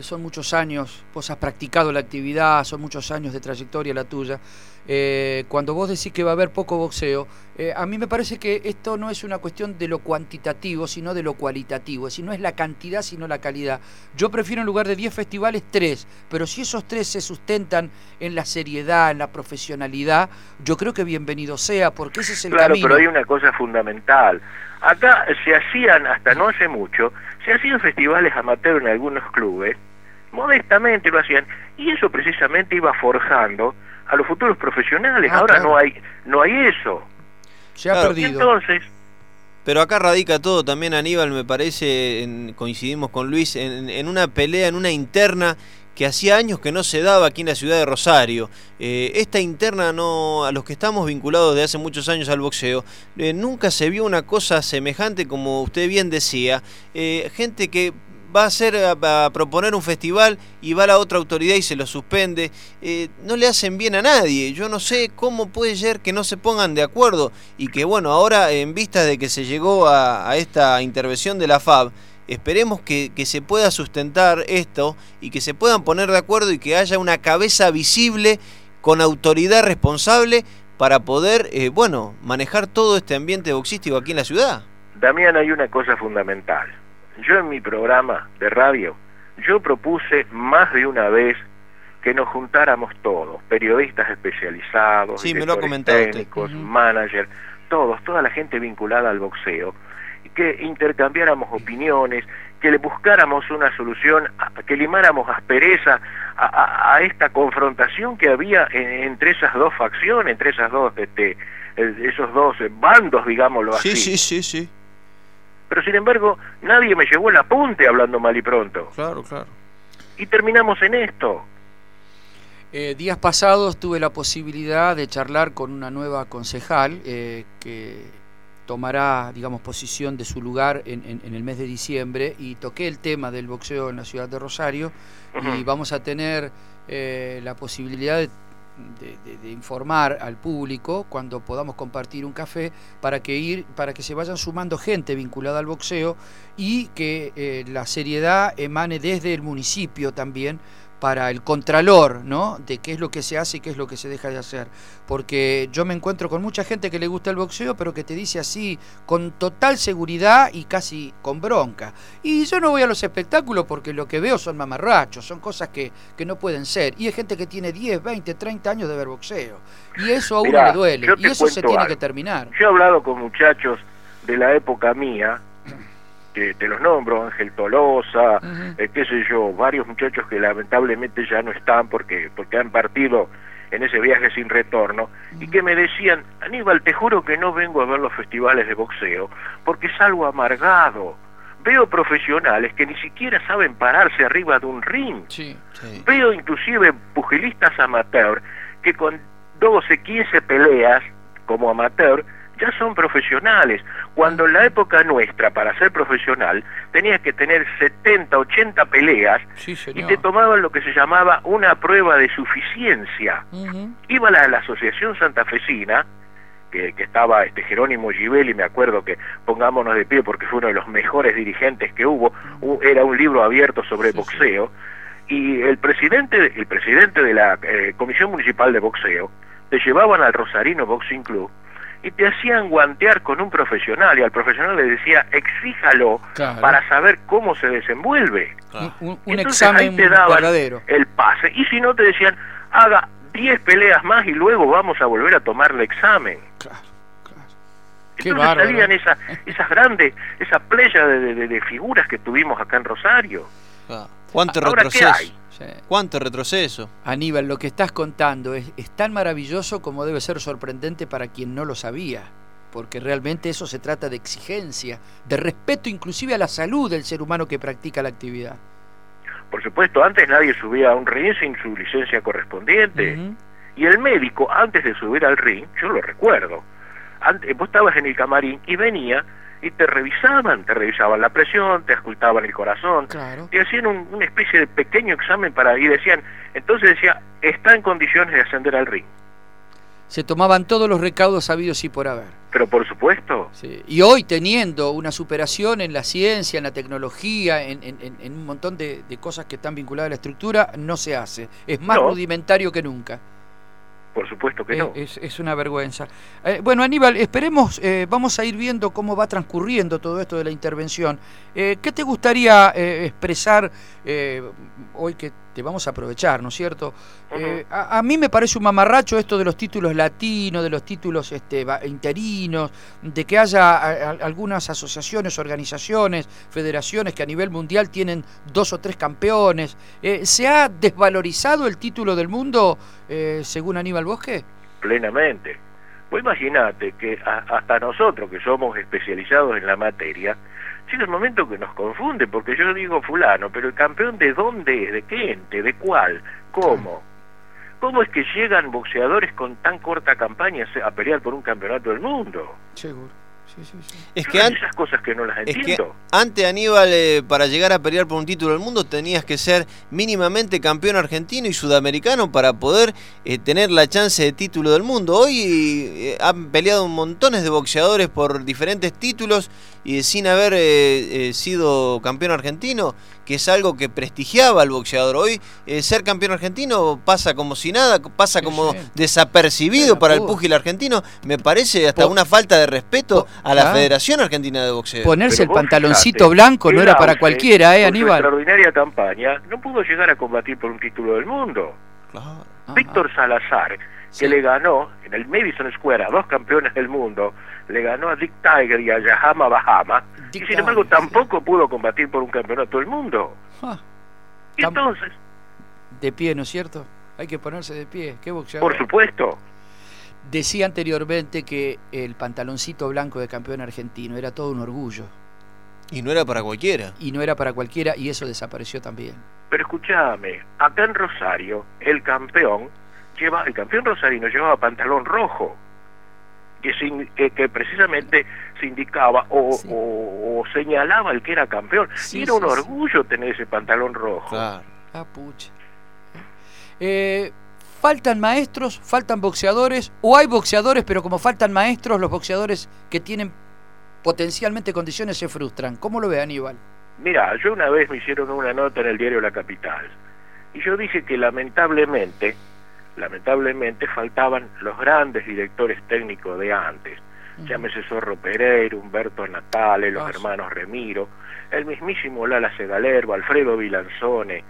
son muchos años, vos has practicado la actividad, son muchos años de trayectoria la tuya. eh, cuando vos decís que va a haber poco boxeo, eh, a mí me parece que esto no es una cuestión de lo cuantitativo, sino de lo cualitativo. Es decir, no es la cantidad, sino la calidad. Yo prefiero en lugar de 10 festivales, 3. Pero si esos 3 se sustentan en la seriedad, en la profesionalidad, yo creo que bienvenido sea, porque ese es el Claro, camino. pero hay una cosa fundamental. Acá se hacían, hasta no hace mucho, se hacían festivales amateur en algunos clubes, modestamente lo hacían, y eso precisamente iba forjando a los futuros profesionales. Ah, Ahora claro. no hay no hay eso. Se ha Claro. Y perdido. entonces, Pero acá radica todo también, Aníbal, me parece, en- coincidimos con Luis, en, en una pelea, en una interna que hacía años que no se daba aquí en la ciudad de Rosario. Eh, esta interna, no, a los que estamos vinculados de hace muchos años al boxeo, eh, nunca se vio una cosa semejante como usted bien decía. Eh, gente que va a hacer a, proponer un festival y va a la otra autoridad y se lo suspende. No le hacen bien a nadie. Yo no sé cómo puede ser que no se pongan de acuerdo y que bueno, ahora en vista de que se llegó a esta intervención de la FAB, esperemos que, que se pueda sustentar esto y que se puedan poner de acuerdo y que haya una cabeza visible con autoridad responsable para poder, eh, bueno, manejar todo este ambiente boxístico aquí en la ciudad. Damián, hay una cosa fundamental. Yo en mi programa de radio, yo propuse más de una vez que nos juntáramos todos, periodistas especializados, Sí, me lo ha directores comentado usted. técnicos, Ujú. managers, todos, toda la gente vinculada al boxeo, que intercambiáramos opiniones, que le buscáramos una solución, que limáramos aspereza a, a- a esta confrontación que había en- entre esas dos facciones, entre esas dos, este, eh, esos dos bandos, digámoslo así. Sí, sí, sí, sí. Pero sin embargo, nadie me llevó el apunte hablando mal y pronto. Claro, claro. Y terminamos en esto. Eh, días pasados tuve la posibilidad de charlar con una nueva concejal eh, que tomará, digamos, posición de su lugar en, en- en el mes de diciembre. Y toqué el tema del boxeo en la ciudad de Rosario. Y vamos a tener eh, la posibilidad de, de- de- de informar al público cuando podamos compartir un café para que ir para que se vayan sumando gente vinculada al boxeo y que eh, la seriedad emane desde el municipio también para el contralor, ¿no? De qué es lo que se hace y qué es lo que se deja de hacer. Porque yo me encuentro con mucha gente que le gusta el boxeo, pero que te dice así, con total seguridad y casi con bronca. Y yo no voy a los espectáculos porque lo que veo son mamarrachos, son cosas que, que no pueden ser. Y hay gente que tiene 10, 20, 30 años de ver boxeo. Y eso a uno le duele. Y eso se tiene algo. que terminar. Yo he hablado con muchachos de la época mía, que te los nombro, Ángel Tolosa, Ujú. eh, qué sé yo, varios muchachos que lamentablemente ya no están porque, porque han partido en ese viaje sin retorno, y que me decían, Aníbal, te juro que no vengo a ver los festivales de boxeo, porque salgo amargado. Veo profesionales que ni siquiera saben pararse arriba de un ring. Sí. Sí. Veo inclusive pugilistas amateur que con 12, 15 peleas como amateur ya son profesionales. Cuando en la época nuestra, para ser profesional, tenías que tener 70, 80 peleas Sí, y te tomaban lo que se llamaba una prueba de suficiencia. Iba la, la Asociación Santafesina, que, que estaba este Jerónimo Givelli, me acuerdo que pongámonos de pie porque fue uno de los mejores dirigentes que hubo, era un libro abierto sobre Sí, sí. boxeo, y el presidente, el presidente de la eh, Comisión Municipal de Boxeo te llevaban al Rosarino Boxing Club y te hacían guantear con un profesional y al profesional le decía exíjalo Claro. para saber cómo se desenvuelve. Claro. Un, Entonces, ahí examen te daban verdadero. el pase y si no te decían haga 10 peleas más y luego vamos a volver a tomar el examen. Claro, claro. Entonces salían esas, esas grandes, esa playa de, de- de figuras que tuvimos acá en Rosario. Claro. ¿Cuánto Ahora, ¿qué hay? Sí. ¿Cuánto retroceso? Aníbal, lo que estás contando es, es tan maravilloso como debe ser sorprendente para quien no lo sabía, porque realmente eso se trata de exigencia, de respeto inclusive a la salud del ser humano que practica la actividad. Por supuesto, antes nadie subía a un ring sin su licencia correspondiente. Y el médico, antes de subir al ring, yo lo recuerdo, antes, vos estabas en el camarín y venía y te revisaban, te revisaban la presión, te escultaban el corazón, Claro. te hacían un- una especie de pequeño examen para y decían, entonces decía, está en condiciones de ascender al ring. Se tomaban todos los recaudos sabidos y por haber. Pero por supuesto, Sí. Y hoy teniendo una superación en la ciencia, en la tecnología, en, en- un montón de, de cosas que están vinculadas a la estructura, no se hace. Es más No. rudimentario que nunca. Por supuesto que Eh, no. Es, es una vergüenza. Eh, bueno, Aníbal, esperemos, eh, vamos a ir viendo cómo va transcurriendo todo esto de la intervención. Eh, ¿Qué te gustaría eh, expresar eh, hoy que te vamos a aprovechar, ¿no es cierto? Eh, a, a mí me parece un mamarracho esto de los títulos latinos, de los títulos este, interinos, de que haya a- a- algunas asociaciones, organizaciones, federaciones que a nivel mundial tienen dos o tres campeones. Eh, ¿Se ha desvalorizado el título del mundo, eh, según Aníbal Bosque? plenamente. Vos imaginate que hasta nosotros que somos especializados en la materia, llega el momento que nos confunde, porque yo digo fulano, pero el campeón de dónde es, de qué ente, de cuál, cómo. ¿Cómo es que llegan boxeadores con tan corta campaña a pelear por un campeonato del mundo? Seguro. Sí, sí, sí. Es Yo que, hay an- esas cosas que no las es que antes, Aníbal, eh, para llegar a pelear por un título del mundo, tenías que ser mínimamente campeón argentino y sudamericano para poder eh, tener la chance de título del mundo. Hoy eh, han peleado montones de boxeadores por diferentes títulos y sin haber eh, eh, sido campeón argentino, que es algo que prestigiaba al boxeador. Hoy eh, ser campeón argentino pasa como si nada, pasa Sí, como sí. desapercibido para el púgil argentino. Me parece hasta Po- una falta de respeto po- a la claro. Federación Argentina de Boxeo. Ponerse Pero el pantaloncito blanco no era para Auce, cualquiera, ¿eh, su Aníbal? extraordinaria campaña, no pudo llegar a combatir por un título del mundo. Claro. Ah, Víctor Salazar, Sí. que le ganó en el Madison Square a dos campeones del mundo, le ganó a Dick Tiger y a Yahama Bahama, Dick y sin embargo Tiger, sí. tampoco pudo combatir por un campeonato del mundo. ah, entonces, de pie, ¿no es cierto? Hay que ponerse de pie. Qué boxeador. por supuesto, Decía anteriormente que el pantaloncito blanco de campeón argentino era todo un orgullo. Y no era para cualquiera. Y no era para cualquiera y eso desapareció también. Pero escúchame, acá en Rosario, el campeón lleva, el campeón rosarino llevaba pantalón rojo, que, sin- que, que precisamente se indicaba o, Sí. o- o señalaba el que era campeón. Sí, y era un sí, orgullo tener ese pantalón rojo. Claro. Ah, pucha. Eh, ¿Faltan maestros? ¿Faltan boxeadores? ¿O hay boxeadores, pero como faltan maestros, los boxeadores que tienen potencialmente condiciones se frustran? ¿Cómo lo ve Aníbal? Mira, yo una vez me hicieron una nota en el diario La Capital y yo dije que lamentablemente, lamentablemente faltaban los grandes directores técnicos de antes. Llámese Zorro Pereira, Humberto Natale, los hermanos Remiro, el mismísimo Lala Segalerbo, Alfredo Vilanzone,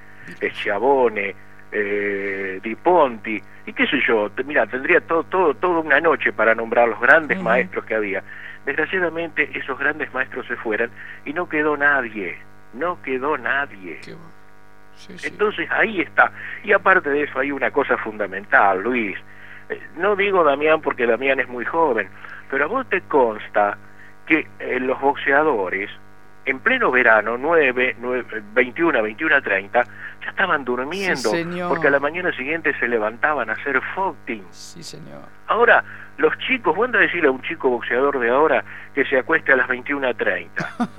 Schiavone, eh, Di Ponti, y qué sé yo, mira, tendría todo, todo, toda una noche para nombrar los grandes maestros que había. Desgraciadamente esos grandes maestros se fueran y no quedó nadie, no quedó nadie. Qué bueno. Sí, sí. Entonces ahí está. Y aparte de eso hay una cosa fundamental, Luis. Eh, No digo Damián porque Damián es muy joven, pero a vos te consta que eh, los boxeadores en pleno verano, 9, 9, 21, 21 a 30, ya estaban durmiendo, Sí, señor. porque a la mañana siguiente se levantaban a hacer footing. Sí, señor. Ahora, los chicos, vos andás a decirle a un chico boxeador de ahora que se acueste a las 21.30.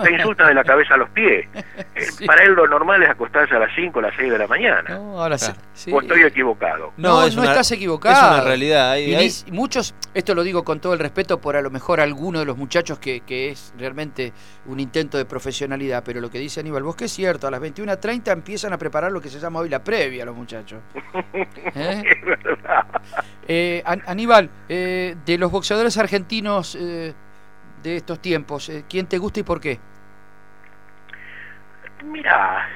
Te *laughs* insulta de la cabeza a los pies. *laughs* Eh, Sí. Para él lo normal es acostarse a las 5 o las 6 de la mañana. No, ahora sí. Claro. sí. ¿O estoy equivocado? No, no, es una- estás equivocado. Es una realidad. Hay- Y hay- dis- muchos, esto lo digo con todo el respeto por a lo mejor alguno de los muchachos que, que es realmente un intento de profesionalidad, pero lo que dice Aníbal Bosque es cierto, a las 21.30 empiezan a preparar lo que se llama hoy la previa a los muchachos. *laughs* ¿Eh? Es verdad. Eh, An- Aníbal, eh, de los boxeadores argentinos eh, de estos tiempos, eh, ¿quién te gusta y por qué? Mira,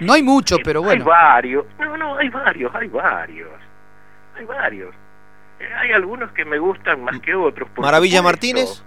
No hay mucho, pero Hay bueno. varios. No, no, hay varios, hay varios. Hay varios. Eh, hay algunos que me gustan más que otros. Maravilla supuesto. Martínez.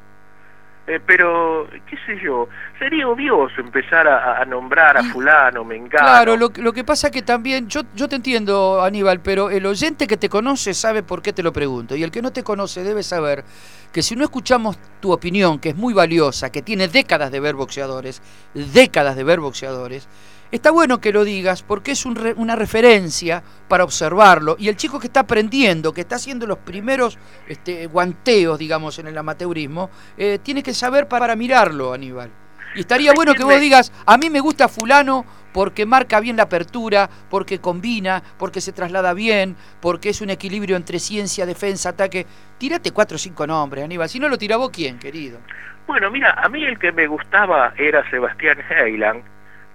Eh, pero, qué sé yo, sería odioso empezar a, a nombrar a fulano, mengano. Claro, lo, lo que pasa que también, yo, yo te entiendo, Aníbal, pero el oyente que te conoce sabe por qué te lo pregunto. Y el que no te conoce debe saber que si no escuchamos tu opinión, que es muy valiosa, que tiene décadas de ver boxeadores, décadas de ver boxeadores, está bueno que lo digas porque es un re- una referencia para observarlo. Y el chico que está aprendiendo, que está haciendo los primeros este, guanteos, digamos, en el amateurismo, eh, tiene que saber para mirarlo, Aníbal. Y estaría bueno que vos digas, a mí me gusta fulano porque marca bien la apertura, porque combina, porque se traslada bien, porque es un equilibrio entre ciencia, defensa, ataque. Tírate cuatro o cinco nombres, Aníbal. Si no lo tira vos, ¿quién, querido? Bueno, mira, a mí el que me gustaba era Sebastián Heiland,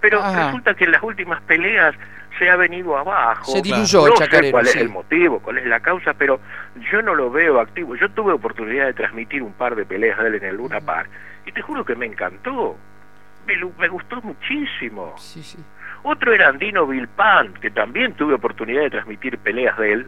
pero Ajá. resulta que en las últimas peleas se ha venido abajo. Se diluyó no sé cuál sí. es el motivo, cuál es la causa, pero yo no lo veo activo. Yo tuve oportunidad de transmitir un par de peleas de él en el Luna Park y te juro que me encantó. Me, me gustó muchísimo. Sí, sí. Otro era Andino Vilpan, que también tuve oportunidad de transmitir peleas de él.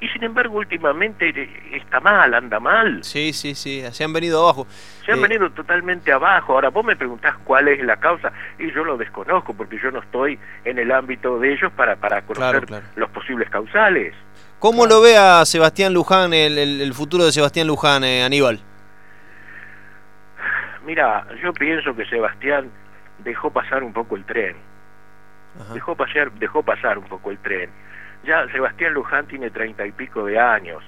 Y sin embargo, últimamente está mal, anda mal. Sí, sí, sí, se han venido abajo. Se han Eh, venido totalmente abajo. Ahora, vos me preguntás cuál es la causa y yo lo desconozco porque yo no estoy en el ámbito de ellos para, para conocer Claro, claro. los posibles causales. ¿Cómo lo ve a Sebastián Luján, el, el- el futuro de Sebastián Luján, eh, Aníbal? Mira, yo pienso que Sebastián dejó pasar un poco el tren. Ajá. Dejó pasar, dejó pasar un poco el tren. Ya Sebastián Luján tiene treinta y pico de años.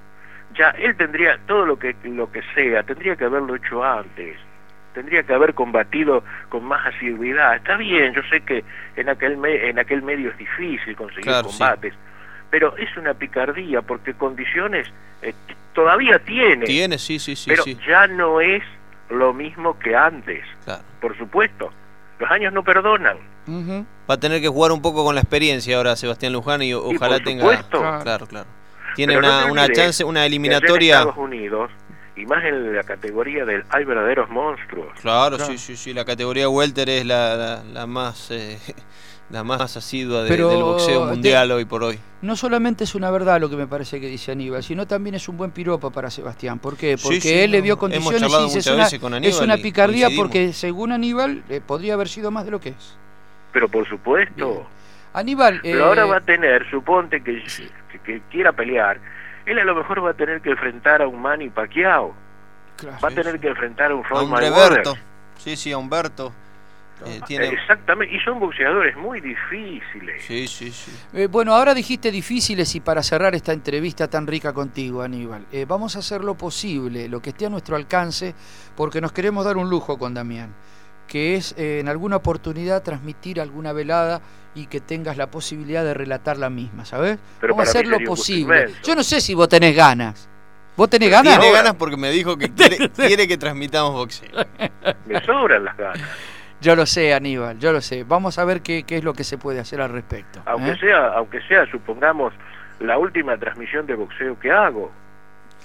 Ya él tendría todo lo que lo que sea, tendría que haberlo hecho antes. Tendría que haber combatido con más asiduidad. Está bien, yo sé que en aquel me- en aquel medio es difícil conseguir Claro, sí. combates, pero es una picardía porque condiciones eh, todavía tiene, Tiene, sí, sí, sí, pero sí. ya no es lo mismo que antes. Claro. Por supuesto, los años no perdonan. Ujú. Va a tener que jugar un poco con la experiencia ahora Sebastián Luján y ojalá tenga. Claro. Claro, claro. Tiene Pero una, una chance, una allá en eliminatoria. Estados Unidos, y más en la categoría del hay verdaderos monstruos. Claro, Claro. sí, sí, sí. La categoría welter es la, la, la más eh, la más asidua de- Pero del boxeo te- mundial hoy por hoy. No solamente es una verdad lo que me parece que dice Aníbal, sino también es un buen piropo para Sebastián. ¿Por qué? Porque sí, él le no, hemos condiciones charlado y dice, es muchas una, veces con es Aníbal una y picardía porque según Aníbal eh, podría haber sido más de lo que es. Pero por supuesto. Bien. Aníbal, Pero eh, ahora va a tener, suponte que, que, que quiera pelear, él a lo mejor va a tener que enfrentar a un Manny Pacquiao, claro, va a tener que enfrentar a un A Floyd un Mayweather. Sí, sí, a Humberto. Eh, tiene... Exactamente, y son boxeadores muy difíciles. Sí, sí, sí. Eh, bueno, ahora dijiste difíciles y para cerrar esta entrevista tan rica contigo, Aníbal, eh, vamos a hacer lo posible, lo que esté a nuestro alcance, porque nos queremos dar un lujo con Damián, que es eh, en alguna oportunidad transmitir alguna velada y que tengas la posibilidad de relatar la misma, ¿sabes? Pero vamos a hacer lo posible. Yo no sé si vos tenés ganas. ¿Vos tenés ganas? Tiene ganas porque me dijo que *laughs* quiere, quiere que transmitamos boxeo. Me sobran las ganas. Yo lo sé, Aníbal, yo lo sé. Vamos a ver qué, qué es lo que se puede hacer al respecto. Aunque ¿eh? sea, aunque sea, supongamos, la última transmisión de boxeo que hago.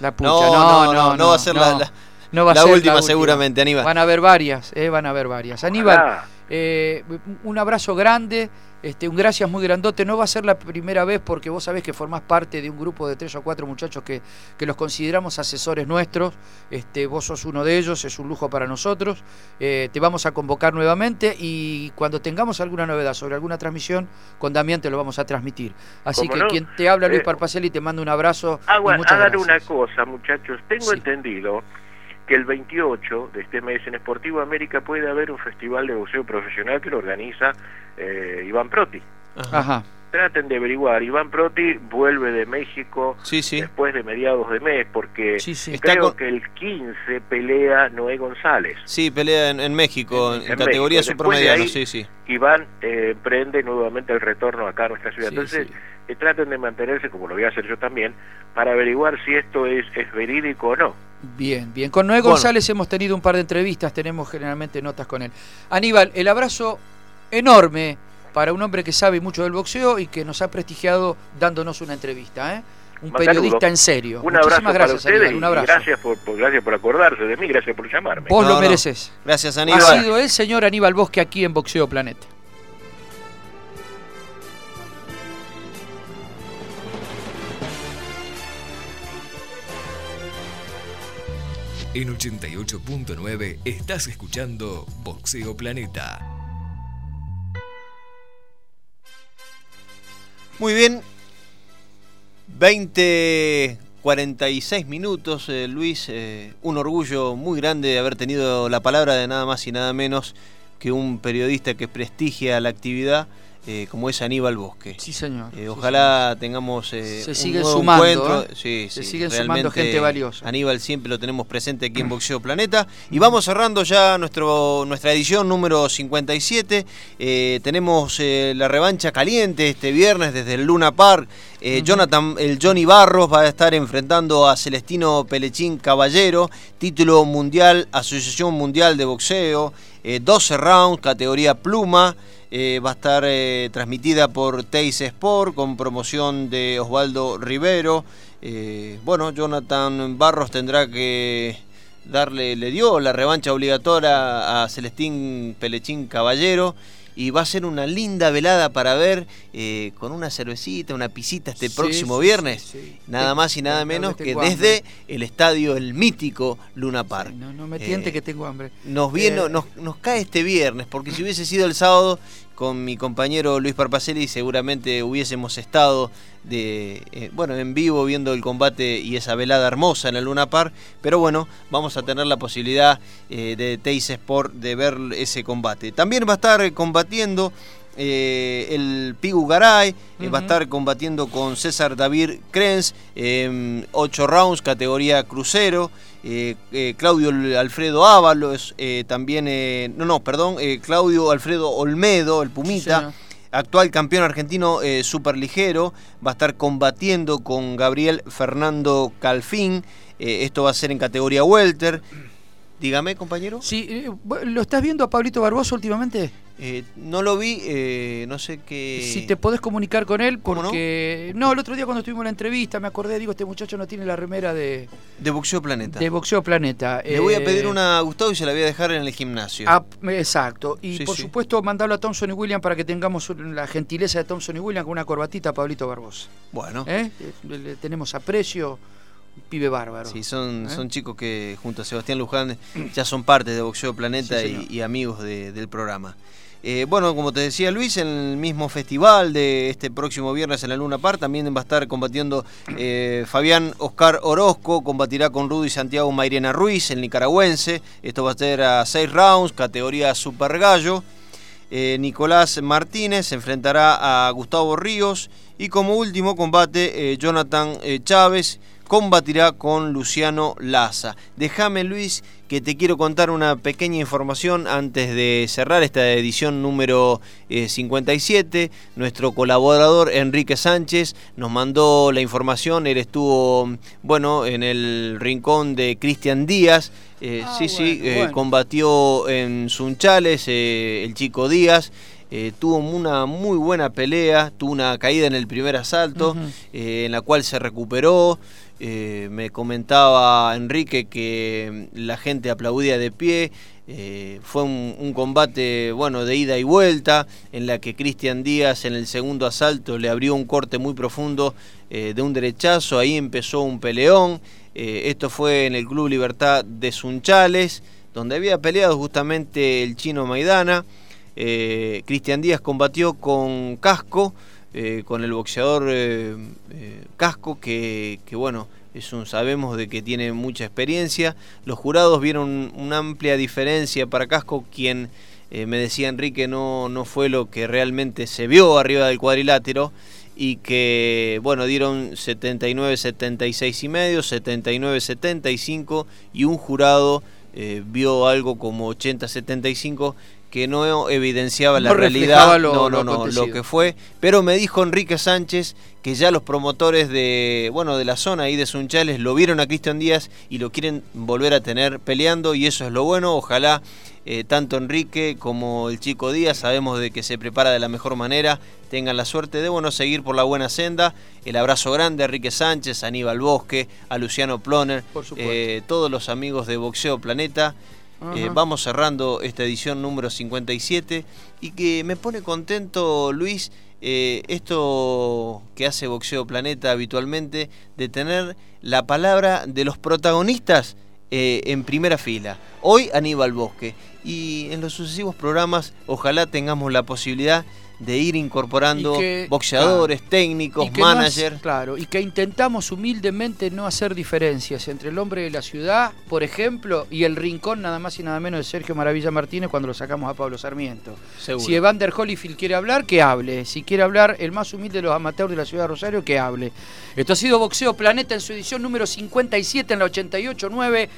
La pucha, No, no, no, no va a ser la- la- no va a la ser última seguramente, Aníbal. Van a haber varias, eh, van a haber varias. Aníbal, Ojalá. Eh, un abrazo grande, este, un gracias muy grandote. No va a ser la primera vez porque vos sabés que formás parte de un grupo de tres o cuatro muchachos que, que los consideramos asesores nuestros. Este, vos sos uno de ellos, es un lujo para nosotros. Eh, te vamos a convocar nuevamente y cuando tengamos alguna novedad sobre alguna transmisión, con Damián te lo vamos a transmitir. Así ¿Cómo que no? quien te habla, Luis Eh, Parpacelli, te mando un abrazo. y Hagan, una cosa, muchachos. Tengo Sí. entendido que el 28 de este mes en Esportivo América puede haber un festival de boxeo profesional que lo organiza eh, Iván Proti. Ajá. Ajá. Traten de averiguar. Iván Proti vuelve de México Sí, sí. después de mediados de mes porque Sí, creo con- que el 15 pelea Noé González. Sí, pelea en, en México, en, En en categoría México. Después de supermediano, ahí- sí, sí. Iván eh, emprende nuevamente el retorno acá a nuestra ciudad. Sí, Entonces, sí. eh, traten de mantenerse, como lo voy a hacer yo también, para averiguar si esto es, es verídico o no. Bien, bien. Con Noé Bueno. González hemos tenido un par de entrevistas, tenemos generalmente notas con él. Aníbal, el abrazo enorme para un hombre que sabe mucho del boxeo y que nos ha prestigiado dándonos una entrevista. ¿eh? Un Macanudo. periodista en serio. Un Muchísimas abrazo gracias, para ustedes Aníbal, un abrazo. gracias por, por- gracias por acordarse de mí, gracias por llamarme. Vos No, lo no. mereces. Gracias, Ha Aníbal. sido el señor Aníbal Bosque aquí en Boxeo Planeta. En 88.9 estás escuchando Boxeo Planeta. Muy bien. 20, 46 minutos, eh, Luis. eh, un orgullo muy grande de haber tenido la palabra de nada más y nada menos que un periodista que prestigia la actividad eh, como es Aníbal Bosque. Sí, señor. Eh, Sí, ojalá tengamos eh, Se un nuevo sumando, encuentro. Sí, Se sí, siguen sumando gente valiosa. Aníbal siempre lo tenemos presente aquí en *clears throat* Boxeo Planeta. Y vamos cerrando ya nuestro, nuestra edición número 57. Eh, tenemos la revancha caliente este viernes desde el Luna Park. Eh, Jonathan, el Johnny Barros va a estar enfrentando a Celestino Pelechín Caballero, título mundial, Asociación Mundial de Boxeo, eh, 12 rounds, categoría pluma. Eh, va a estar eh, transmitida por Teis Sport con promoción de Osvaldo Rivero. Eh, bueno, Jonathan Barros tendrá que darle, le dio la revancha obligatoria a Celestín Pelechín Caballero. Y va a ser una linda velada para ver eh, con una cervecita, una pisita este Sí, próximo sí, viernes. sí. Nada más y nada menos que desde el estadio, el mítico Luna Park. No, no me tiente Eh, que tengo hambre. nos, viene, Eh, nos, nos cae este viernes, porque si hubiese sido el sábado con mi compañero Luis Parpacelli seguramente hubiésemos estado de eh, bueno en vivo viendo el combate y esa velada hermosa en el Luna Park, pero bueno, vamos a tener la posibilidad eh, de Teis Sport de ver ese combate. También va a estar combatiendo eh, el Pigu Garay, va a estar combatiendo con César David Krenz, 8 rounds, categoría crucero. Eh, eh, Claudio Alfredo Ábalos, eh, también, eh, no, no, perdón, eh, Claudio Alfredo Olmedo, el Pumita, actual campeón argentino eh, superligero, va a estar combatiendo con Gabriel Fernando Calfín. eh, esto va a ser en categoría welter. Dígame, compañero. Sí, ¿lo estás viendo a Pablito Barbosa últimamente? Eh, no lo vi, eh, no sé qué. Si te podés comunicar con él, ¿Cómo no? porque. No? el otro día cuando estuvimos en la entrevista me acordé, digo, este muchacho no tiene la remera de, De Boxeo Planeta. de Boxeo Planeta. Le voy a Eh, pedir una a Gustavo y se la voy a dejar en el gimnasio. ah, exacto. Y Sí, por sí. supuesto, mandarlo a Thompson y William para que tengamos la gentileza de Thompson y William con una corbatita a Pablito Barbosa. Bueno, ¿Eh? Le, le tenemos aprecio, un pibe bárbaro. sí, son, ¿Eh? son chicos que junto a Sebastián Luján ya son parte de Boxeo Planeta Sí, y, amigos de- del programa. Eh, bueno, como te decía Luis, en el mismo festival de este próximo viernes en la Luna Par también va a estar combatiendo eh, Fabián Oscar Orozco, combatirá con Rudy Santiago Mairena Ruiz, el nicaragüense. Esto va a ser a 6 rounds, categoría Super Gallo. Eh, Nicolás Martínez se enfrentará a Gustavo Ríos. Y como último combate, Jonathan Chávez combatirá con Luciano Laza. Déjame, Luis, que te quiero contar una pequeña información antes de cerrar esta edición número eh, 57. Nuestro colaborador Enrique Sánchez nos mandó la información. Él estuvo, bueno, en el rincón de Cristian Díaz. Eh, Ah, sí, sí, eh, bueno. combatió en Sunchales eh, el chico Díaz. eh, tuvo una muy buena pelea, tuvo una caída en el primer asalto, eh, en la cual se recuperó. Eh, me comentaba Enrique que la gente aplaudía de pie. eh, fue un, combate bueno de ida y vuelta en la que Cristian Díaz en el segundo asalto le abrió un corte muy profundo eh, de un derechazo, ahí empezó un peleón. esto fue en el Club Libertad de Sunchales, donde había peleado justamente el chino Maidana. Cristian Díaz combatió con Casco, eh, con el boxeador eh, eh, Casco, que, bueno, es un, sabemos de que tiene mucha experiencia. Los jurados vieron una amplia diferencia para Casco, quien me decía Enrique no, no fue lo que realmente se vio arriba del cuadrilátero y que bueno dieron 79 76 y medio 79 75 y un jurado vio algo como 80 75 que no evidenciaba la No realidad, lo- no, lo no, no, lo que fue, pero me dijo Enrique Sánchez que ya los promotores de, bueno, de la zona ahí de Sunchales lo vieron a Cristian Díaz y lo quieren volver a tener peleando y eso es lo bueno, ojalá eh, tanto Enrique como el chico Díaz, sabemos de que se prepara de la mejor manera, tengan la suerte de bueno seguir por la buena senda. El abrazo grande a Enrique Sánchez, a Aníbal Bosque, a Luciano Ploner, eh, todos los amigos de Boxeo Planeta. Eh, vamos cerrando esta edición número 57 y que me pone contento, Luis, eh, esto que hace Boxeo Planeta habitualmente, de tener la palabra de los protagonistas eh, en primera fila. Hoy Aníbal Bosque y en los sucesivos programas ojalá tengamos la posibilidad de ir incorporando que- boxeadores, técnicos, managers. claro, y que intentamos humildemente no hacer diferencias entre el hombre de la ciudad, por ejemplo, y el rincón nada más y nada menos de Sergio Maravilla Martínez cuando lo sacamos a Pablo Sarmiento. Seguro. Si Evander Holyfield quiere hablar, que hable. Si quiere hablar el más humilde de los amateurs de la ciudad de Rosario, que hable. Esto ha sido Boxeo Planeta en su edición número 57 en la 88.9,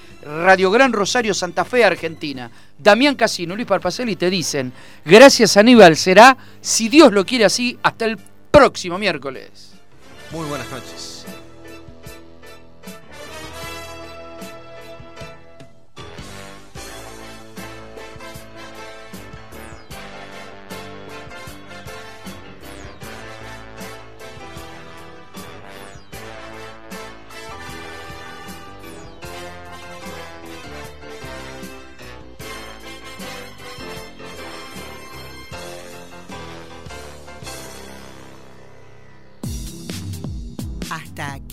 Radio Gran Rosario, Santa Fe, Argentina. Damián Casino, Luis Parpacelli te dicen, gracias Aníbal, será, si Dios lo quiere así, hasta el próximo miércoles. Muy buenas noches.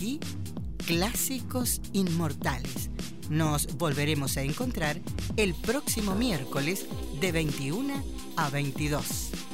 Aquí, Clásicos Inmortales. Nos volveremos a encontrar el próximo miércoles de 21 a 22.